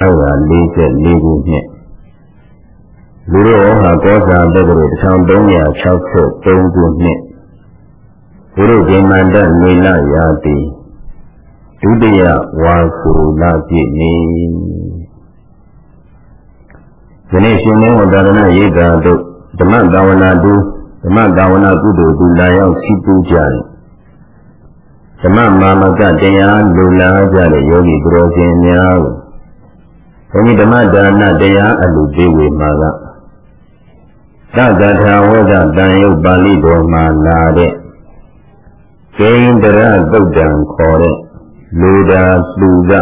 1944ခုနှစ်လူတော်ဟာကောဇာတက္ကသိုလ်1363ခုနှစ်ဘုရုဇင်မန္တမေလရာတိဒုတိယဝါဆိုလပြည့်နေယနေ့ရှင်မင်းဝဒါရဏရိတ်တာတို့ဓမ္မတာဝနာတုဓမ္မတာဝနာကုသိုလ်သူလာရောက်ရှိပူးကြတယ်ဓမ္မမာမကတရားလူလာကြတဲ့ယောဂီသူတော်ရှင်များကို ဘုန်းကြီးဓမ္မဒါနတရားအလူပေးဝေမှာကသက္ကထာဝကတန်ယုတ်ပါဠိတော်မှာလာတဲ့ကိန္ဒရသုတ်တံခေါ်တဲ့လူတာလူက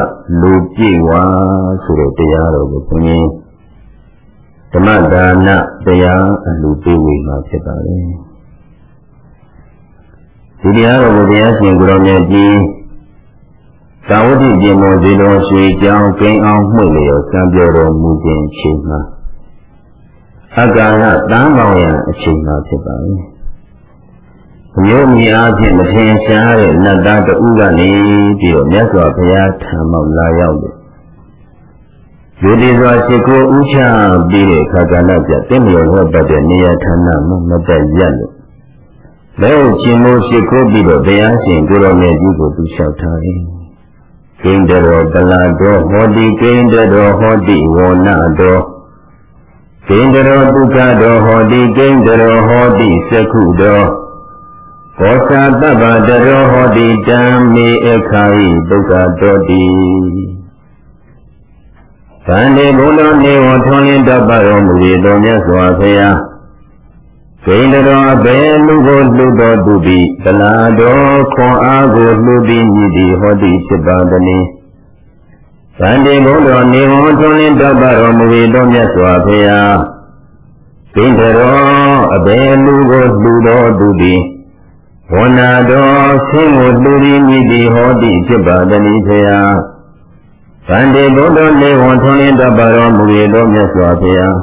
လူပြည့်ဝါဆိုတဲ့တရားတော်ကိုဘုန်းကြီးဓမ္မဒါနတရားအလူပေးဝေမှာဖြစ်ပါတယ်ဒီတရားတော်ကိုတရားရှင်ကိုရောမြတ်ကြီး သာဝတိပြင်မောဇေလောရွှေကြောင်းကိန်းအောင်မှု့လျော်စံပြောတော်မူခြင်းချိန်မှာအကာရတန်းပေါင်းရအချိန်မှာဖြစ်ပါလေ။မျိုးမြအားဖြင့်မထင်ရှားတဲ့နတ်သားတဦးကနေပြီးတော့မြတ်စွာဘုရားထံမှလာရောက်တယ်။ဒီဒီစွာရှိခိုးဥချပြီးတဲ့ခါကလပြတင့်မြေဟောတတ်တဲ့နေရာဌာနမှာမတက်ရက်လို့လဲချင်းမိုးရှိခိုးပြီးတော့ဘုရားရှင်ကိုရောမြတ်ကြီးကိုသူလျှောက်ထားတယ်။ ကိန္ဒရောပလာတောဟောတိကိန္ဒရောဟောတိဝောနတောကိန္ဒရောဒုက္ခတောဟောတိကိန္ဒရောဟောတိသက္ခုတောဘောဇာတဗ္ဗတရောဟောတိတံမေအခာယိဒုက္ခတောတိဗန္ဒီဘုလောနေဝထွန်လင်းတတ်ပါတော်မူ၏တော်မြတ်စွာဘုရား ဂိန္ဒရောအဘေလူကိုလှူတော်သူသည်သလာတော်ခွန်အားကိုလှူပြီးမြည်သည်ဟောသည်ဖြစ်ပါသည်။ဗန္ဒီဘုတော်နေဝထွန်းလင်းတတ်ပါတော်မူ၏တော်မြတ်စွာဘုရားဂိန္ဒရောအဘေလူကိုလှူတော်သူသည်ဝန္နာတော်ဆင်းကိုလှူပြီးမြည်သည်ဟောသည်ဖြစ်ပါသည်ဖရာ။ဗန္ဒီဘုတော်နေဝထွန်းလင်းတတ်ပါတော်မူ၏တော်မြတ်စွာဘုရား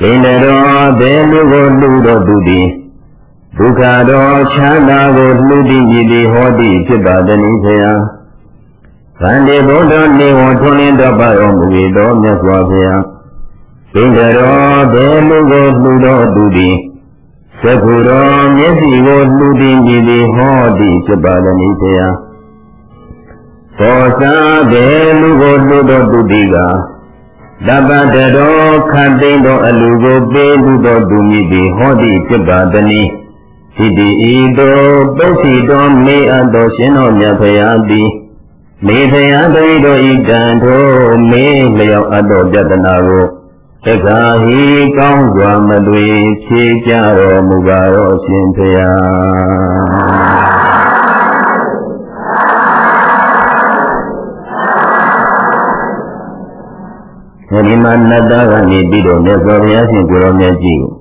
ကိန္ဒရောဘေလူကိုလှူတော်သူသည်ဒုက္ခတော်ချမ်းသာကိုလှူသည်ကြည်သည်ဟောသည်ဖြစ်ပါသည်ဖရာဗန္တိဘုဒ္ဓနေဝထွန်းလင်းတော်ပါတော်မူ၏တော်မြတ်စွာဘုရားကိန္ဒရောဘေလူကိုလှူတော်သူသည်သက္ခုတော်မျက်စိကိုလှူသည်ကြည်သည်ဟောသည်ဖြစ်ပါသည်ဖရာသောသာဘေလူကိုလှူတော်သူသည်က တပ္ပတရောခတ်သိမ်းသောအလူကိုပေးလူသောသူမည်သည်ဟောသည်ဖြစ်ပါတနည်းဒီတိဤသို့ပုစီတော်မေအပ်သောရှင်တော်မြတ်ဖရာသည်မေဖရာတည်းတို့ဤတန်ထိုမေလျောက်အပ်သောပြတနာကိုတက္ကာဟိကောင်းစွာမသွေဖြေကြတော်မူပါရောရှင်ဖရာ ဒီမှာနတ်သားကနေပြီးတော့မြတ်စွာဘုရားရှင်ကိုရောမြတ်ကြီးကို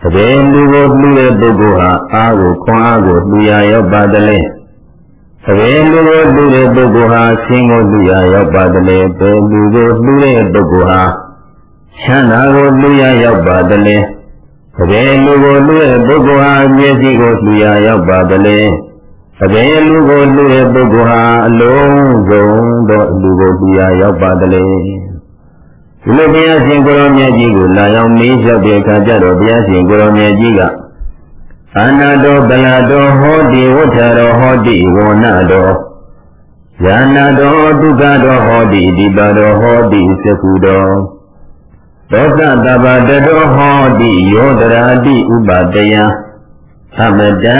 တပည့်လူကိုလှူတဲ့ပုဂ္ဂိုလ်ဟာအားကိုခွန်အားကိုလှူရရောက်ပါတယ်လေတပည့်လူကိုလှူတဲ့ပုဂ္ဂိုလ်ဟာဆင်းကိုလှူရရောက်ပါတယ်လေဘယ်လူကိုလှူတဲ့ပုဂ္ဂိုလ်ဟာချမ်းသာကိုလှူရရောက်ပါတယ်လေတပည့်လူကိုလှူတဲ့ပုဂ္ဂိုလ်ဟာမျက်စိကိုလှူရရောက်ပါတယ်လေတပည့်လူကိုလှူတဲ့ပုဂ္ဂိုလ်ဟာအလုံးစုံသောလူကိုလှူရရောက်ပါတယ်လေ ဒီလိုဘုရားရှင်ကိုရောမြတ်ကြီးကိုလာရောက်မေးလျှောက်တဲ့အခါကျတော့ဘုရားရှင်ကိုရောမြတ်ကြီးကအာနာတောပလာတောဟောတိဝဋ္ဌရောဟောတိဝဏတောယန္နာတောဒုက္ခတောဟောတိဒီပါတောဟောတိသကုတောသောတတပ္ပတတောဟောတိယောတရာတိဥပတယသမတံ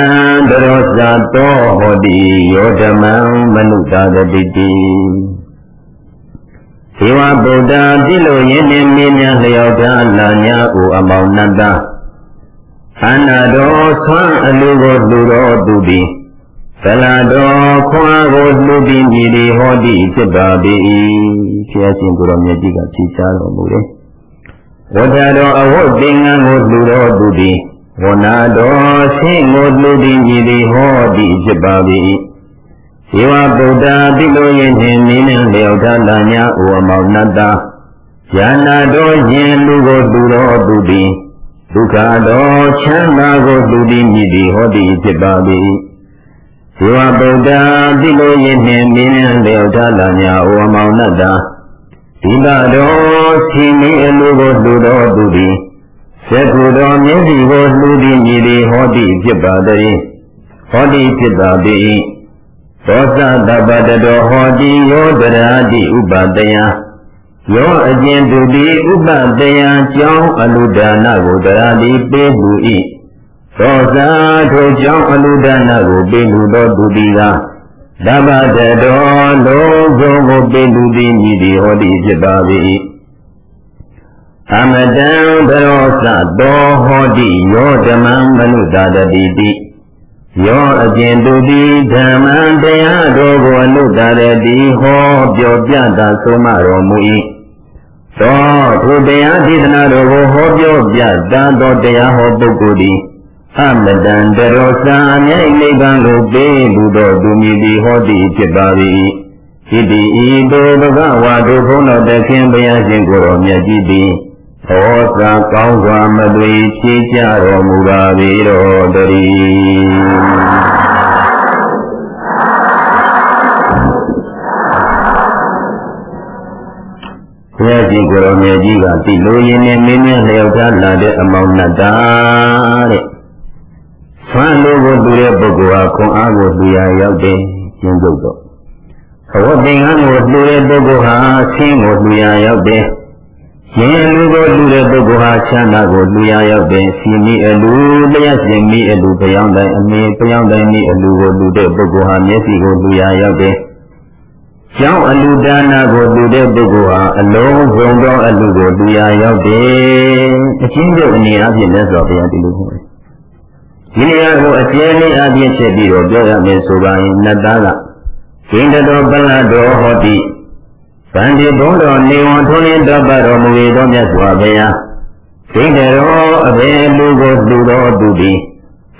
တရောဇာတောဟောတိယောဓမံမနုဿာတိတိေ ဝဗုဒ္ဓတိလိုရင်းနှင့်မင်းများလျောက်တာလာညာကိုအမောင်နတ္တအနာတော်ဆွမ်းအလူကိုလူတော်သူသည်သလာတော်ခွာကိုလူပြီးမြည်သည်ဟောတိဖြစ်ပါ၏ဆရာရှင်ကိုရောမြတ်ကြီးကဖြေချတော်မူတယ်ဝတ္တတော်အဝတ်သင်္ကန်းကိုလူတော်သူသည်ဝနာတော်ဆင်းကိုလူပြီးမြည်သည်ဟောတိဖြစ်ပါ၏ ဇေဝဗုဒ္ဓတိလိုယင်းနှင့်နိနေလျောက်ထလာညာဩမောနတ္တယန္နာတော်ယင်လူကိုသူတော်သူသည်ဒုက္ခတော်ချမ်းသာကိုသူသည်မြည်သည်ဟောသည်ဖြစ်ပါသည်ဇေဝဗုဒ္ဓတိလိုယင်းနှင့်နိနေလျောက်ထလာညာဩမောနတ္တဒီဘတော်စီမင်းအလိုကိုလှူတော်သူသည်သက္ကုတော်မျက်စီကိုလှူသည်မြည်သည်ဟောတိဖြစ်ပါတည်းဟောတိဖြစ်ပါ၏ သောသတပ္ပတတော်ဟောတိယောတရာတိဥပတယယောအကျဉ်သူသည်ဥပတယကြောင်းအလူဒါနကိုတရာတိပေးမှု၏သောသာထိုကြောင့်အလူဒါနကိုပေးမှုသောသူသည်ကဓမ္မတတော်လုံးစုံကိုပေးလူသည်မြည်သည်ဟောတိဖြစ်ပါ၏အမတံဘရောစသောဟောတိယောဓမ္မံမနုဿတတိတိ ယောအကျင့်သူသည်ဓမ္မံတရားတော်ကိုအနုတရတိဟောပြောပြတာဆုံးမတော်မူ၏သောထိုတရားဒေသနာတော်ကိုဟောပြောပြတာသောတရားဟောပုဂ္ဂိုလ်သည်အမတံတရောစာအမြဲနိဗ္ဗာန်ကိုပေးလူတော်သူမြည်သည်ဟောတိဖြစ်ပါ၏ဣတိဤသို့ဘဂဝါတို့ဘုန်းတော်တခင်ဘုရားရှင်ကိုယ်တော်မြတ်ကြီးသည် ဟောစာကောင်းစွာမသွေဖြေကြတော်မူပါ၏တော်တည်းဘုရားရှင်ကိုယ်တော်မြတ်ကြီးကတိလိုရင်းနဲ့မင်းမြတ်လျောက်ထားလာတဲ့အမောင်နှတာတဲ့ဆွမ်းလို့ကိုတူတဲ့ပုဂ္ဂိုလ်ဟာခွန်အားကိုတူရရောက်တယ်ကျင်းချုပ်တော့ဘဝသင်္ကန်းကိုတူတဲ့ပုဂ္ဂိုလ်ဟာဆင်းကိုတူရရောက်တယ် ရင်လူကိုလူတဲ့ပုဂ္ဂိုလ်ဟာချမ်းသာကိုလူရရောက်တယ်စီမီအလူလျက်စင်မီအလူပြောင်းတိုင်းအမေပြောင်းတိုင်းမီအလူကိုလူတဲ့ပုဂ္ဂိုလ်ဟာမျက်စိကိုလူရရောက်တယ်ကျောင်းအလူဒါနာကိုလူတဲ့ပုဂ္ဂိုလ်ဟာအလုံးစုံသောအလူကိုလူရရောက်တယ်အချင်းချုပ်အနေအချင်းလက်စော်ဘုရားဒီလိုဟောတယ်ဒီနေရာကိုအကျဉ်းလေးအပြည့်ချက်ပြီးတော့ပြောရမယ်ဆိုပါရင်နတ်သားကဒိဋ္ဌတော်ပလတ်တော်ဟောတိ ဗန္ဒီဘုံတော်နေဝံထုံးလင်းတော်ပါတော်မူ၏တော်မြတ်စွာဘုရားဒိဋ္ဌတော်အဘယ်လူကိုလူတော်သူသည်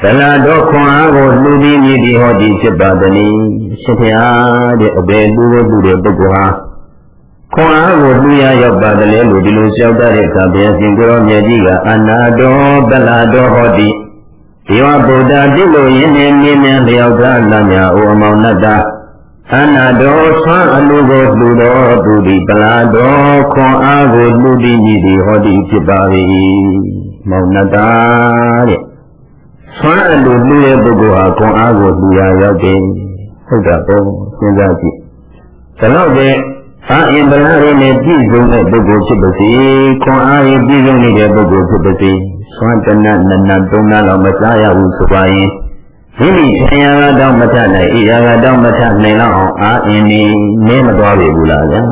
ဗလာတော်ခွန်အားကိုလူသည်မြည်သည်ဟောတိဖြစ်ပါသည်။ရှင်ဖျားတဲ့အဘယ်လူကိုလူတဲ့ပုဂ္ဂိုလ်ဟာခွန်အားကိုလူရရောက်ပါတယ်လို့ဒီလိုလျှောက်တဲ့အခါဘုရားရှင်ကိုရောမြတ်ကြီးကအနာတော်ဗလာတော်ဟောတိဒီဝဗုဒ္ဓတိလိုရင်းနေမြင်မြန်လျောက်သားလမြအိုအမောင်နတ္တ အနာတော်ဆွမ်းအလူကိုလူတော်သူသည်ပလာတော်ခွန်အားကိုလူသည်ညီသည်ဟောသည်ဖြစ်ပါ၏မောင်နတ္တတဲ့ဆွမ်းအလူလူရဲ့ပုဂ္ဂိုလ်ဟာခွန်အားကိုလူရရောက်တယ်ဟုတ်တာပေါ့စဉ်းစားကြည့်ဒါတော့ပဲအာအင်္ဂလာရင်းနဲ့ပြည့်စုံတဲ့ပုဂ္ဂိုလ်ဖြစ်ပါစေခွန်အားရပြည့်စုံနေတဲ့ပုဂ္ဂိုလ်ဖြစ်ပါစေဆွမ်းတနနနသုံးနာလောက်မစားရဘူးဆိုပါရင် မိမိဆရာကတော့မထနိုင်ဣရာကတော့မထနိုင်တော့အောင်အာအင်းနေနေမသွားပြီဘူးလားဗျာ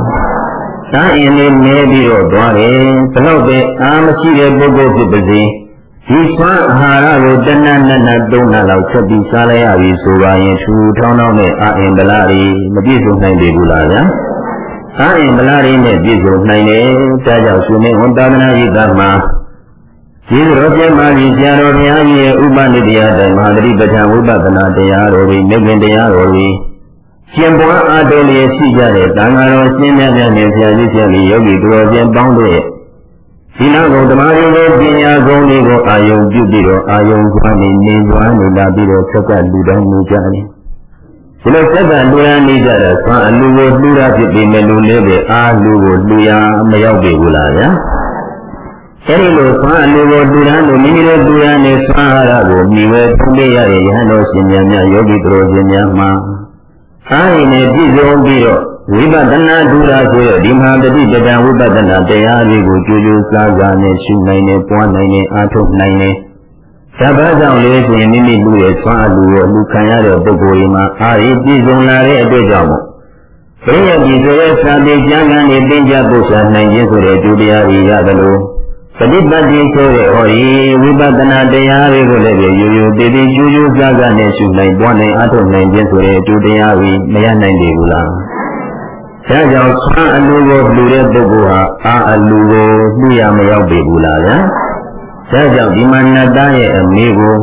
အာအင်းနေနေပြီးတော့သွားတယ်ဘလို့ပဲအာမရှိတဲ့ပုဂ္ဂိုလ်ဖြစ်ပါစေဒီဆွမ်းအာဟာရကိုတဏ္ဏနနသုံးနာလောက်ချက်ပြီးစားလိုက်ရပြီဆိုပါရင်ထူထောင်းထောင်းနဲ့အာအင်ဗလာတွေမပြည့်စုံနိုင်ပြီဘူးလားဗျာအာအင်ဗလာတွေနဲ့ပြည့်စုံနိုင်တယ်ဒါကြောင့်ရှင်မင်းဝန်တာနာဤကမှာ ဒီရောပြမကြီးဆရာတော်ဘုရားကြီးရဲ့ဥပနိတရားတိုင်မဟာသတိပဋ္ဌာန်ဝိပဿနာတရားတော်တွေမြင့်မြင့်တရားတော်တွေရှင်ပွားအားထုတ်လျက်ရှိကြတဲ့တန်ဃာတော်ရှင်မြတ်မြတ်နဲ့ဆရာကြီးဆရာကြီးယောဂီတော်ရှင်ပေါင်းတို့ရဲ့ဒီနောက်ကိုဓမ္မရင်းရဲ့ပညာကုန်းလေးကိုအာယုံပြုပြီးတော့အာယုံကွာနေနေကြွားနေလာပြီးတော့ဆက်ကလူတိုင်းနေကြတယ်ဒီလိုဆက်ကလူရန်နေကြတာဆွမ်းအလူကိုလှူတာဖြစ်ပြီးမဲ့လူလေးပဲအာလူကိုလှူရမရောက်ပြီဘူးလားဗျာ အဲဒီလိုဆွမ်းအလူကိုတူရန်လို့မိမိတို့တူရန်နဲ့ဆွမ်းအားကိုမြည်ဝဲထုံးပြရတဲ့ယဟန်တော်ရှင်များများယောဂီတော်ရှင်များမှာအားရည်နဲ့ပြည့်စုံပြီးတော့ဝိပဿနာဒုရာဆိုတဲ့ဒီမဟာတတိပဒံဝိပဿနာတရားတွေကိုကြိုးကြိုးစားစားနဲ့ရှုနိုင်နေပွားနိုင်နေအားထုတ်နိုင်နေသဘာကြောင့်လေးဆိုရင်မိမိလူရဲ့ဆွမ်းအလူကိုအလူခံရတဲ့ပုဂ္ဂိုလ်ကြီးမှာအားရည်ပြည့်စုံလာတဲ့အတွက်ကြောင့်မို့ဘုရားကြီးဆိုတဲ့သာတိကျမ်းဂန်တွေသင်ကြားပို့ချနိုင်ခြင်းဆိုတဲ့ဒုတရားတွေရတယ်လို့ ပฏิပတ်တိဆိုတဲ့ဟောဒီဝိပဿနာတရားတွေကိုလည်းရိုးရိုးတည်တည်ကျူးကျူးစားစားနဲ့ရှုနိုင်ပွားနိုင်အထုတ်နိုင်ခြင်းဆိုတဲ့အကျိုးတရားကြီးမရနိုင်သေးဘူးလား။ဒါကြောင့်ဆွမ်းအလူကိုလှူတဲ့ပုဂ္ဂိုလ်ဟာအာအလူကိုလှူရမရောက်ပေဘူးလားဗျာ။ဒါကြောင့်ဒီမှာနတ်သားရဲ့အမေကို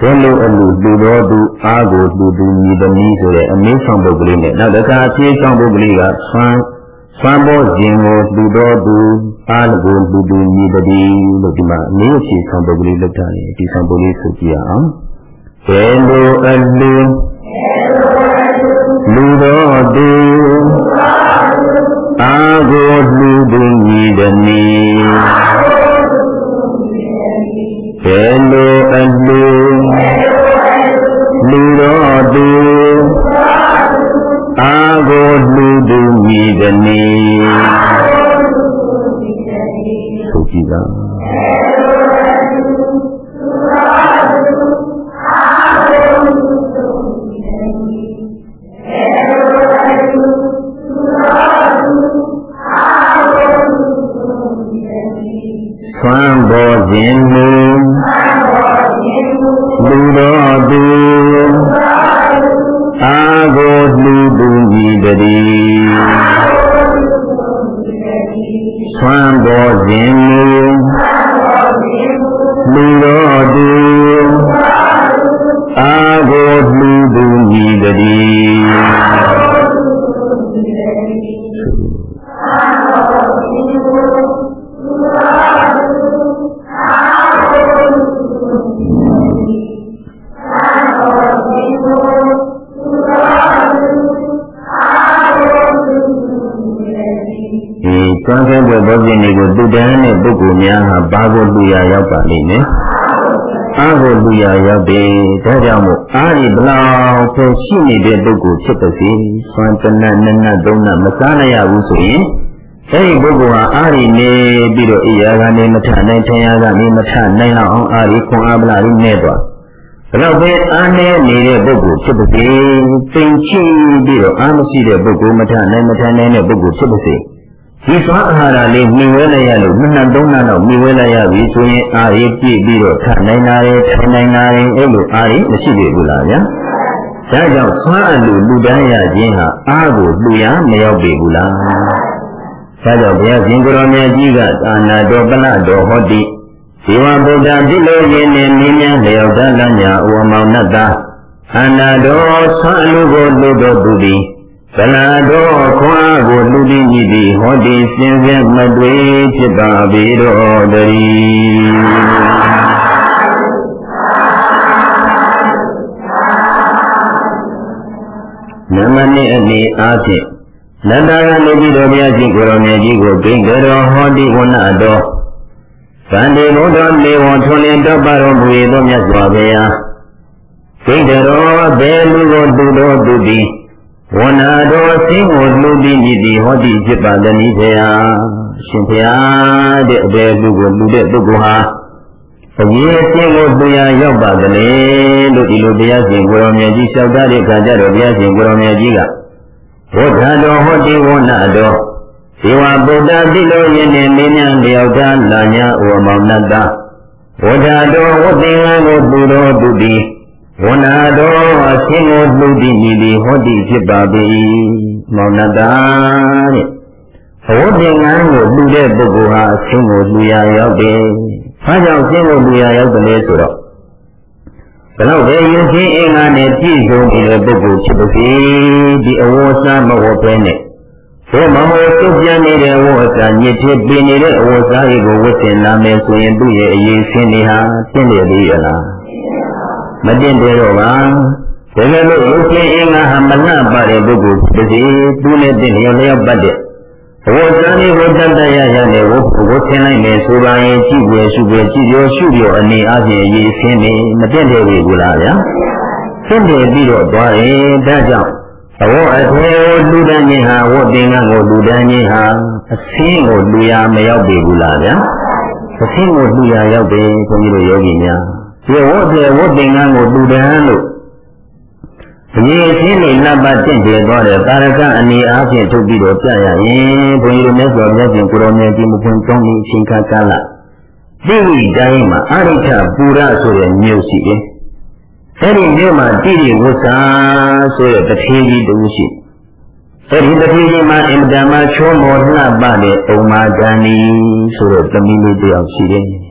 ဘယ်လိုအလူလှူတော်သူအာကိုလှူသူညီသမီးဆိုတဲ့အမေဆောင်ပုဂ္ဂလိနဲ့နောက်တစ်ခါအပြေဆောင်ပုဂ္ဂလိကဆွ မ်းဆွမ်းပေါ်ခြင်းကိုလူတော်သူအားလကိုလူသူညီတည်းလို့ဒီမှာအနည်းအဖြေဆောင်ပုဂ္ဂလိလောက်တာလေဒီဆောင်ပုဂ္ဂလိဆိုကြည့်အောင်ဘယ်လိုအလူလူတော်သူအာကိုလှူသူညီသည်နီဘယ်လိုအလှူလူတော်သူ ဆိုကြည့်ပါဆွမ်းပေါ်ခြင်းမူလူ ဒီကျွမ်းခဲ့တဲ့ဘောဇင်တွေကိုတူတန်းတဲ့ပုဂ္ဂိုလ်များဟာဘာကိုလူရရောက်ပါလိမ့်မယ်။အားကိုလူရရောက်တယ်။ဒါကြောင့်မို့အားဒီဘလောက်ပဲရှိနေတဲ့ပုဂ္ဂိုလ်ဖြစ်ပါစေ။ဆွမ်းတနတ်နတ်နတ်သုံးနတ်မစားနိုင်ရဘူးဆိုရင်အဲဒီပုဂ္ဂိုလ်ဟာအားဒီနေပြီးတော့အိယာကနေမထနိုင်ထင်ရကနေမထနိုင်လောက်အောင်အားဒီခွန်အားပလာလေးနဲ့သွား။ဘလောက်ပဲအားနေနေတဲ့ပုဂ္ဂိုလ်ဖြစ်ပါစေ။သိင်ချိပြီးတော့အားမရှိတဲ့ပုဂ္ဂိုလ်မထနိုင်မထနိုင်တဲ့ပုဂ္ဂိုလ်ဖြစ်ပါစေ။ ဒီသွားအာဟာရလေးမြင်ဝဲလိုက်ရလို့နှစ်နှစ်သုံးနှစ်တော့မြင်ဝဲလိုက်ရပြီဆိုရင်အာရီပြည့်ပြီးတော့ထနိုင်တာရင်ထိုင်နိုင်တာရင်အဲ့လိုအာရီမရှိသေးဘူးလားဗျာဒါကြောင့်သွားအလူလူတန်းရခြင်းဟာအားကိုလူရမရောက်ပြီဘူးလားဒါကြောင့်ဘုရားရှင်ကိုရောမြတ်ကြီးကသာနာတော်ပလတော်ဟောတိဇေဝဗုဒ္ဓတိလိုရင်းနဲ့မြင်းများလျောက်တလညာဥဝမောင်နတ္တအနာတော်ဆွမ်းအလူကိုလူတော်သူသည် ဗလာတော်ခွာကိုလူတိဤသည်ဟောဒီစင်စစ်မတွေ့ဖြစ်ပါပေတော်တည်းနမနိအနေအားဖြင့်နန္ဒာကနေပြီးတော်ဘုရားရှင်ကိုရောင်မြတ်ကြီးကိုဂိင်္ဂရောဟောတိဝနတော်ဗန္ဒီဘုဒ္ဓမေဝထွန်လင်းတော်ပါတော်မူ၏သောမြတ်စွာဘုရားဂိင်္ဂရောဘယ်လူကိုတူတော်သူသည် ဝနာတော်စင်းကိုလူပြီးမြည်သည်ဟောတိဖြစ်ပါတနည်းဖရာရှင်ဖရာတဲ့အဘယ်လူကိုလူတဲ့ပုဂ္ဂိုလ်ဟာအရေးအချင်းကိုသူရရောက်ပါကလေးလို့ဒီလိုတရားရှင်ကိုရောင်မြတ်ကြီးလျှောက်တာတဲ့ခါကျတော့တရားရှင်ကိုရောင်မြတ်ကြီးကဝဋ္ဌတော်ဟောတိဝနာတော်ဇေဝဗုဒ္ဓတိလိုယင်းနေမင်းများလျောက်တာလာညာဥမောင်နတ္တဝဋ္ဌတော်ဝတ္တင်္ဂကိုသူတော်သူသည် ဝနာတော်အချင်းကိုလှုပ်တည်မြည်သည်ဟောတိဖြစ်ပါပေ၏မောင်နတတဲ့ဘဝတင်ငန်းကိုလှူတဲ့ပုဂ္ဂိုလ်ဟာအချင်းကိုလှူရရောက်တယ်။ဘာကြောင့်အချင်းကိုလှူရရောက်တယ်လဲဆိုတော့ဘလောက်ပဲယဉ်ကျေးအင်္ဂါနဲ့ပြည့်စုံနေတဲ့ပုဂ္ဂိုလ်ဖြစ်ပါစေဒီအဝေါ်စားမဝတ်ပဲနဲ့ဘုမမောတုတ်ပြန်နေတဲ့အဝေါ်စားညစ်ဖြစ်ပင်နေတဲ့အဝေါ်စားတွေကိုဝတ်ဆင်လာမယ်ဆိုရင်သူ့ရဲ့အရေးဆင်းတွေဟာတင့်တယ်သေးရလား မတင့်တယ်တော့ပါဒါကြလို့ရုပ်ရှင်အင်္ဂါဟာမနှပါတဲ့ပုဂ္ဂိုလ်ဖြစ်စေသူနဲ့တင့်လျော်လျောက်ပတ်တဲ့ဝတ်စားလေးကိုတတ်တတ်ရရနဲ့ဝတ်ဝတ်ဆင်းလိုက်မယ်ဆိုပါရင်ကြည့်ွယ်ရှုွယ်ကြည့်ပြောရှုပြောအနေအချင်းအရေးဆင်းနေမတင့်တယ်ဘူးလားဗျာဆင်းတယ်ပြီးတော့သွားရင်ဒါကြောင့်အဝတ်အထည်ကိုလူတန်းခြင်းဟာဝတ်တင်ကကိုလူတန်းခြင်းဟာအဆင်းကိုလူရမရောက်ပြီဘူးလားဗျာအဆင်းကိုလူရရောက်တယ်ခွန်ကြီးတို့ယောဂီများ ဒီဝတ်တယ်ဝတ်တင်ကကိုလူတန်းလို့အရေးအချင်းလေးနှစ်ပတ်တင့်ကျဲသွားတဲ့တာရကအနေအားဖြင့်ထုတ်ပြီးတော့ပြရရင်ဘုန်းကြီးတို့မြတ်စွာဘုရားရှင်ကိုရောင်မြတ်ကြီးမဖွင့်ကောင်းပြီးအချိန်ခါကာလဒီဝိတိုင်းမှာအရိဋ္ဌပူရဆိုတဲ့မြို့ရှိတယ်။အဲဒီမြို့မှာတိတိဝုစာဆိုတဲ့တထေးကြီးတူရှိအဲဒီတထေးကြီးမှာအင်တမချောမောလှပတဲ့ဥမာဇန်နီဆိုတဲ့သမီးလေးတယောက်ရှိတယ်။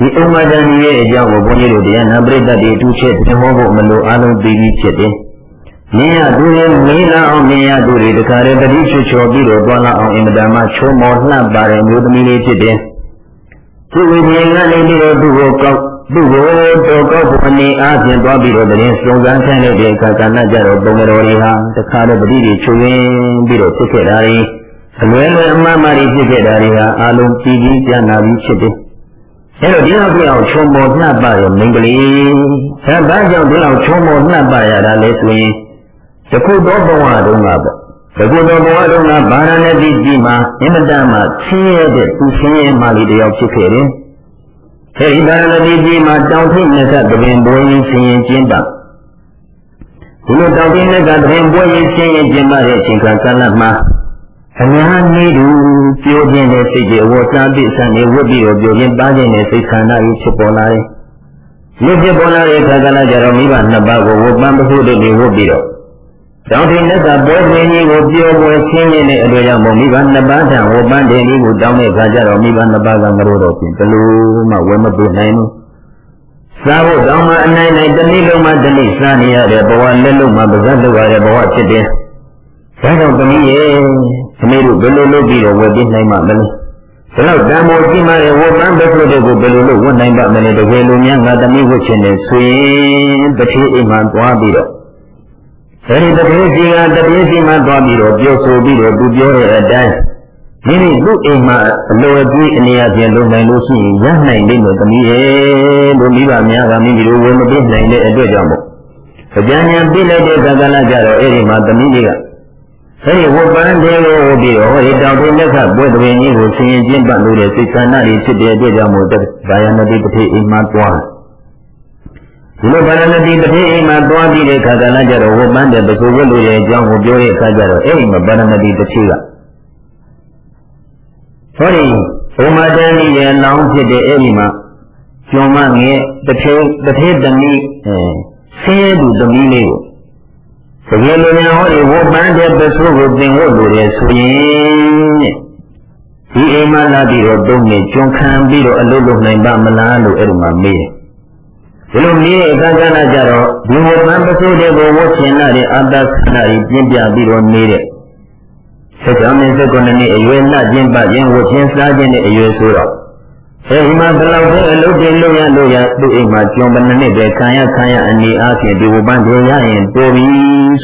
ဒီဥမာတန်ကြီးရဲ့အကြောင်းကိုဘုန်းကြီးတို့တရားနာပရိသတ်တွေအထူးချက်သဘောဖို့မလိုအားလုံးသိပြီးဖြစ်တယ်။မြင်ရသူတွေမင်းလာအောင်မြင်ရသူတွေတခါတည်းတတိချွချော်ပြီးတော့သွားလာအောင်အင်မတန်မှချုံမောလှပါတဲ့မျိုးသမီးလေးဖြစ်တယ်။သူဝိညာဉ်ကနေပြီးတော့သူ့ကိုကောက်သူ့ကိုတော့ကောက်ဖို့အနေအားဖြင့်သွားပြီးတော့တရင်စုံစမ်းထိုင်တဲ့အခါကဏ္ဍကြတော့ပုံတော်တွေဟာတခါတည်းပတိတွေချွေရင်းပြီးတော့ဖြစ်ခဲ့တာတွေအလွယ်လွယ်အမှားမှားဖြစ်ခဲ့တာတွေဟာအလုံးပြည်ပြီးပြန်လာပြီးဖြစ်တယ်။ အဲတော့ဒီလောက်ပြောင်းချုံမောနှပ်ပါရဲ့မိန်းကလေး။ဒါဘာကြောင့်ဒီလောက်ချုံမောနှပ်ပါရတာလဲဆိုရင်တခုသောဘဝတုန်းကပေါ့။တခုသောဘဝတုန်းကဗာရဏသီကြီးမှာအင်မတန်မှဆင်းရဲတဲ့သူဆင်းရဲမှလေးတယောက်ဖြစ်ခဲ့တယ်။အဲဒီဗာရဏသီကြီးမှာတောင်ထိပ်နဲ့ကတပင်ဘွေးရင်းဆင်းရင်ကျင်းပါဒီလိုတောင်ထိပ်နဲ့ကတပင်ဘွေးရင်းဆင်းရင်ကျင်းပါတဲ့အချိန်ကကာလမှာ အများနေသူပြောခြင်းနဲ့စိတ်ကြီးအဝတ်စားပိစံနေဝတ်ပြီးတော့ပြောခြင်းပါခြင်းနဲ့စိတ်ခန္ဓာကြီးဖြစ်ပေါ်လာတယ်။ဒီဖြစ်ပေါ်လာတဲ့အခါကလည်းကြတော့မိဘနှစ်ပါးကိုဝတ်ပန်းပဟုတွေဝတ်ပြီးတော့တောင်းတင်တဲ့ကပွဲတွင်ကြီးကိုပြောပွဲဆင်းရဲတဲ့အတွက်ကြောင့်မိဘနှစ်ပါးထံဝတ်ပန်းတဲ့လေးကိုတောင်းတဲ့အခါကျတော့မိဘနှစ်ပါးကမလို့တော့ပြင်ဘလို့မှဝယ်မပြေနိုင်ဘူး။စားဖို့တောင်းမှအနိုင်နိုင်တနည်းလုံးမှတနည်းစားနေရတဲ့ဘဝလက်လုံးမှပါဇက်လုပ်ရတဲ့ဘဝဖြစ်တယ်။ ဒါကြောင့်သမီးရဲ့သမီးတို့ဘယ်လိုလုပ်ပြီးတော့ဝယ်ပြီးနိုင်မှာမလဲဒါတော့တန်ဖိုးကြီးမားတဲ့ဝတ်ပန်းဘက်တို့ကိုဘယ်လိုလုပ်ဝတ်နိုင်ပါမလဲတကယ်လို့များငါသမီးဝတ်ချင်တယ်ဆိုရင်တတိအိမ်မှာသွားပြီးတော့အဲဒီတတိစီကတတိစီမှာသွားပြီးတော့ပြောဆိုပြီးတော့သူပြောတဲ့အတိုင်းမိမိသူ့အိမ်မှာအလိုအကျိအနေအချင်းလုပ်နိုင်လို့ရှိရင်ရနိုင်လိမ့်မယ်သမီးရဲ့လို့မိဘများကမိမိတို့ဝယ်မပြနိုင်တဲ့အတွက်ကြောင့်မို့အကြံဉာဏ်ပြလိုက်တဲ့သက္ကလကြတော့အဲ့ဒီမှာသမီးလေးက အဲဒီဝပန်းတေကိုဝပြီးတော့ဟောဒီတောင်တွင်လက်ခပွဲတွင်ကြီးကိုဆင်ရင်ကျင်းပလို့တဲ့စိတ်ဆန္ဒတွေဖြစ်တဲ့အတွက်ကြောင့်မို့ဗာယနတိပတိအိမ်မှာသွားဒီလိုဗာယနတိပတိအိမ်မှာသွားပြီးတဲ့ခါကလည်းကြတော့ဝပန်းတဲ့ပစိုးဝတ်လို့ရဲ့အကြောင်းကိုပြောတဲ့အခါကျတော့အဲ့ဒီမှာဗာယနတိပတိကဟောဒီဘုမတန်ကြီးရဲ့လောင်းဖြစ်တဲ့အဲ့ဒီမှာကျွမ်းမငယ်တစ်ထေတစ်ထေသမီးအဲဆင်းရဲသူသမီးလေးကို တကယ်လို့များဟောဒီဝတ်ပန်းတဲ့ပစုကိုသင်ဝတ်လို့ရဆိုရင်ဒီအိမ်မလာပြီးတော့တုံးနေကျွန်းခံပြီးတော့အလုပ်လုပ်နိုင်ပါမလားလို့အဲ့ဒီမှာမေးတယ်ဒီလိုမေးတဲ့အခါကျတော့ကြတော့ဒီဝတ်ပန်းပစုတွေကိုဝတ်ချင်တဲ့အာတခဏကြီးပြင်းပြပြီးတော့နေတဲ့ဆက်ကြောင်းနဲ့စက္ကန့်နဲ့အရွယ်နှခြင်းပတ်ခြင်းဝတ်ခြင်းစားခြင်းနဲ့အရွယ်ဆိုတော့ အဲဒီမှာဘယ်လောက်ပဲအလုပ်တွေလုပ်ရလို့ရသူ့အိမ်မှာကျွံပနနှစ်ပဲခံရခံရအနေအားဖြင့်ဒီဝပန်းတွေရရင်တိုးပြီ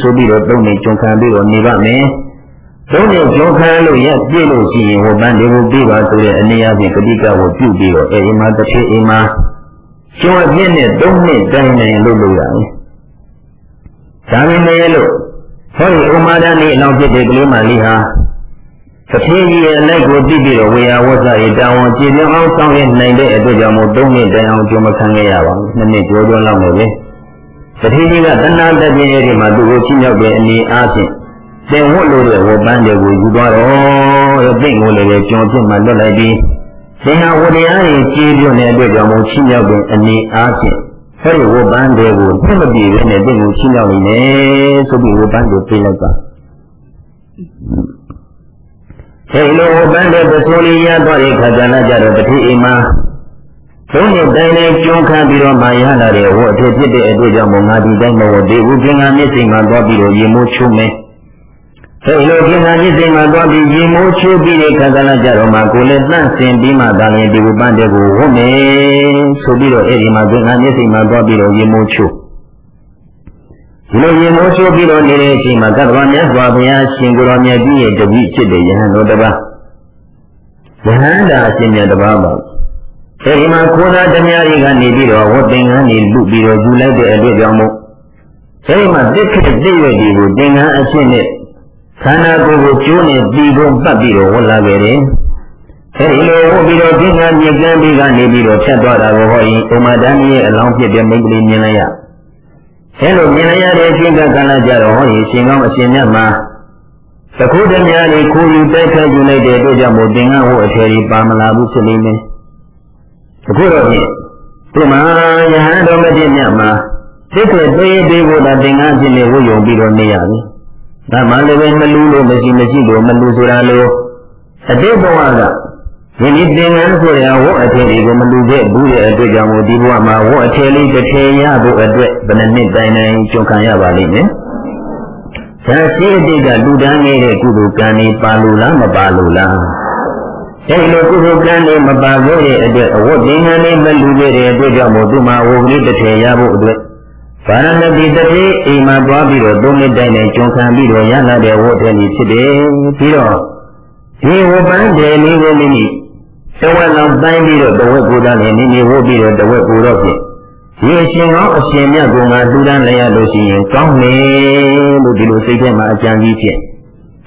ဆိုပြီးတော့သုံးနေကျွံခံပြီးတော့နေပါမယ်။သုံးနေကျွံခံလို့ရပြည့်လို့ရှိရင်ဝပန်းတွေကိုပြီးပါဆိုတဲ့အနေအားဖြင့်ကတိကကိုပြုပြီးတော့အဲဒီမှာတစ်ခေတ်အိမ်မှာကျွံအပြည့်နဲ့သုံးနှစ်တိုင်းနိုင်လို့လို့ရတယ်။ဒါပေမဲ့လို့ဟောဒီဥမာဒနေအလောင်းဖြစ်တဲ့ကလေးမလေးဟာ သတိကြီးရဲ့လိုက်ကိုသိပြီးတော့ဝေယဝတ်စာရေးတောင်းအောင်ကြည်ပြောင်းအောင်ဆောင်ရနိုင်တဲ့အတွက်ကြောင့်မို့သုံးနှစ်တိုင်အောင်ကြုံမခံခဲ့ရပါဘူးနှစ်နှစ်ကျော်ကျော်လောက်နေပဲသတိကြီးကတဏှာတပြင်းရဲ့ဒီမှာသူ့ကိုချင်းရောက်တဲ့အနေအားဖြင့်သင်ဝတ်လို့တဲ့ဝပန်းတွေကိုယူသွားတော့တဲ့သိကိုလည်းကြုံဖြစ်မှလွတ်လိုက်ပြီးသင်ဟာဝတရားကြီးကြည်ပြောတဲ့အတွက်ကြောင့်မို့ချင်းရောက်တဲ့အနေအားဖြင့်အဲဒီဝပန်းတွေကိုသိမပြေဘဲနဲ့သိကိုချင်းရောက်နေတယ်ဆိုပြီးဝပန်းကိုပြေးလိုက်ပါ အဲဒီလိုပန်းတဲ့ပစိုးလေးရသွားတဲ့ခါကျလာကြတော့တတိအိမ်မှာသုံးနှစ်တိုင်းနဲ့ကျွန်းခန်းပြီးတော့မှရလာတဲ့ဝတ်အထည်ဖြစ်တဲ့အတွက်ကြောင့်မို့ငါဒီတိုင်းမဝတ်သေးဘူးကျင်္ဂါမျက်စိမှာသွားပြီးတော့ရေမိုးချုံမယ်အဲဒီလိုကျင်္ဂါမျက်စိမှာသွားပြီးရေမိုးချိုးပြီးတဲ့ခါကလာကြတော့မှကိုယ်လည်းတန့်စင်ပြီးမှဒါလည်းဒီဝပန်းတဲ့ကိုဝတ်မယ်ဆိုပြီးတော့အဲဒီမှာကျင်္ဂါမျက်စိမှာသွားပြီးတော့ရေမိုးချိုး ဒီလိုရင်မိုးချိုးပြီးတော့နေတဲ့အချိန်မှာသတ္တဝါမြတ်စွာဘုရားရှင်ကိုယ်တော်မြတ်ကြီးရဲ့တပည့်ဖြစ်တဲ့ယဟန်တော်တစ်ပါးယဟန်တာအရှင်မြတ်တစ်ပါးပါအဲဒီမှာခိုးသားဓမြရီကနေပြီးတော့ဝတ်သင်္ကန်းနေလူပြီးတော့ယူလိုက်တဲ့အတွက်ကြောင့်မို့အဲဒီမှာတစ်ခက်တိရွက်ဒီကိုသင်္ကန်းအဖြစ်နဲ့ခန္ဓာကိုယ်ကိုကျိုးနဲ့ပြီးကုန်ပတ်ပြီးတော့ဝတ်လာခဲ့တယ်အဲဒီလိုဝတ်ပြီးတော့သင်္ကန်းမြက်ကန်းပြီးကနေပြီးတော့ဖြတ်သွားတာကိုဟောရင်ဥမာဒန်ရဲ့အလောင်းဖြစ်တဲ့မိဂ္ဂလိမြင်လိုက်ရ အဲလိုမြင်ရတဲ့အချိန်ကကလည်းကြတော့ဟောဒီရှင်ကောင်းအရှင်မြတ်မှာသခုတည်းများလေးကိုယူတိုက်ခိုက်ယူလိုက်တဲ့အတွက်ကြောင့်မို့သင်္ကန်းဟောအထည်ကြီးပါမလာဘူးဖြစ်နေမယ်အခုတော့ဖြင့်ဒီမှာယဟန်တော်မဖြစ်မြတ်မှာသိက္ခာသေးသေးကိုသာသင်္ကန်းဖြစ်နေဝုယုံပြီးတော့နေရပြီဒါမှလည်းပဲမလူလို့မရှိမရှိလို့မလူဆိုတာလို့အတိတ်ဘဝက ဒီနေ့သင်္ကန်းဆိုရဝတ်အထည်တွေကိုမလူခဲ့ဘူးရဲ့အတွက်ကြောင့်မို့ဒီဘဝမှာဝတ်အထည်လေးတစ်ထည်ရဖို့အတွက်ဘယ်နှစ်တိုင်တိုင်ကြုံခံရပါလိမ့်မယ်။ဒါရှိအတိတ်ကလူတန်းနေတဲ့ကုသိုလ်ကံနေပါလို့လားမပါလို့လား။အဲဒီလိုကုသိုလ်ကံနေမပါခဲ့တဲ့အတွက်အဝတ်သင်္ကန်းလေးမလူခဲ့တဲ့အတွက်ကြောင့်မို့သူမှာဝတ်ကလေးတစ်ထည်ရဖို့အတွက်ဗာရဏတိတတိအိမ်မှာသွားပြီးတော့သုံးနှစ်တိုင်တိုင်ကြုံခံပြီးတော့ရလာတဲ့ဝတ်ထည်ကြီးဖြစ်တယ်ပြီးတော့ဒီဝပန်းတယ်လေးကိုမိမိ တဝက်လောက်တိုင်းပြီးတော့တဝက်ကိုသားလည်းမိမိဝတ်ပြီးတော့တဝက်ကိုတော့ဖြင့်ဒီအရှင်ကောင်းအရှင်မြတ်ကငါတူတန်းလည်းရလို့ရှိရင်ကောင်းတယ်လို့ဒီလိုစိတ်ထဲမှာအကြံကြီးဖြစ်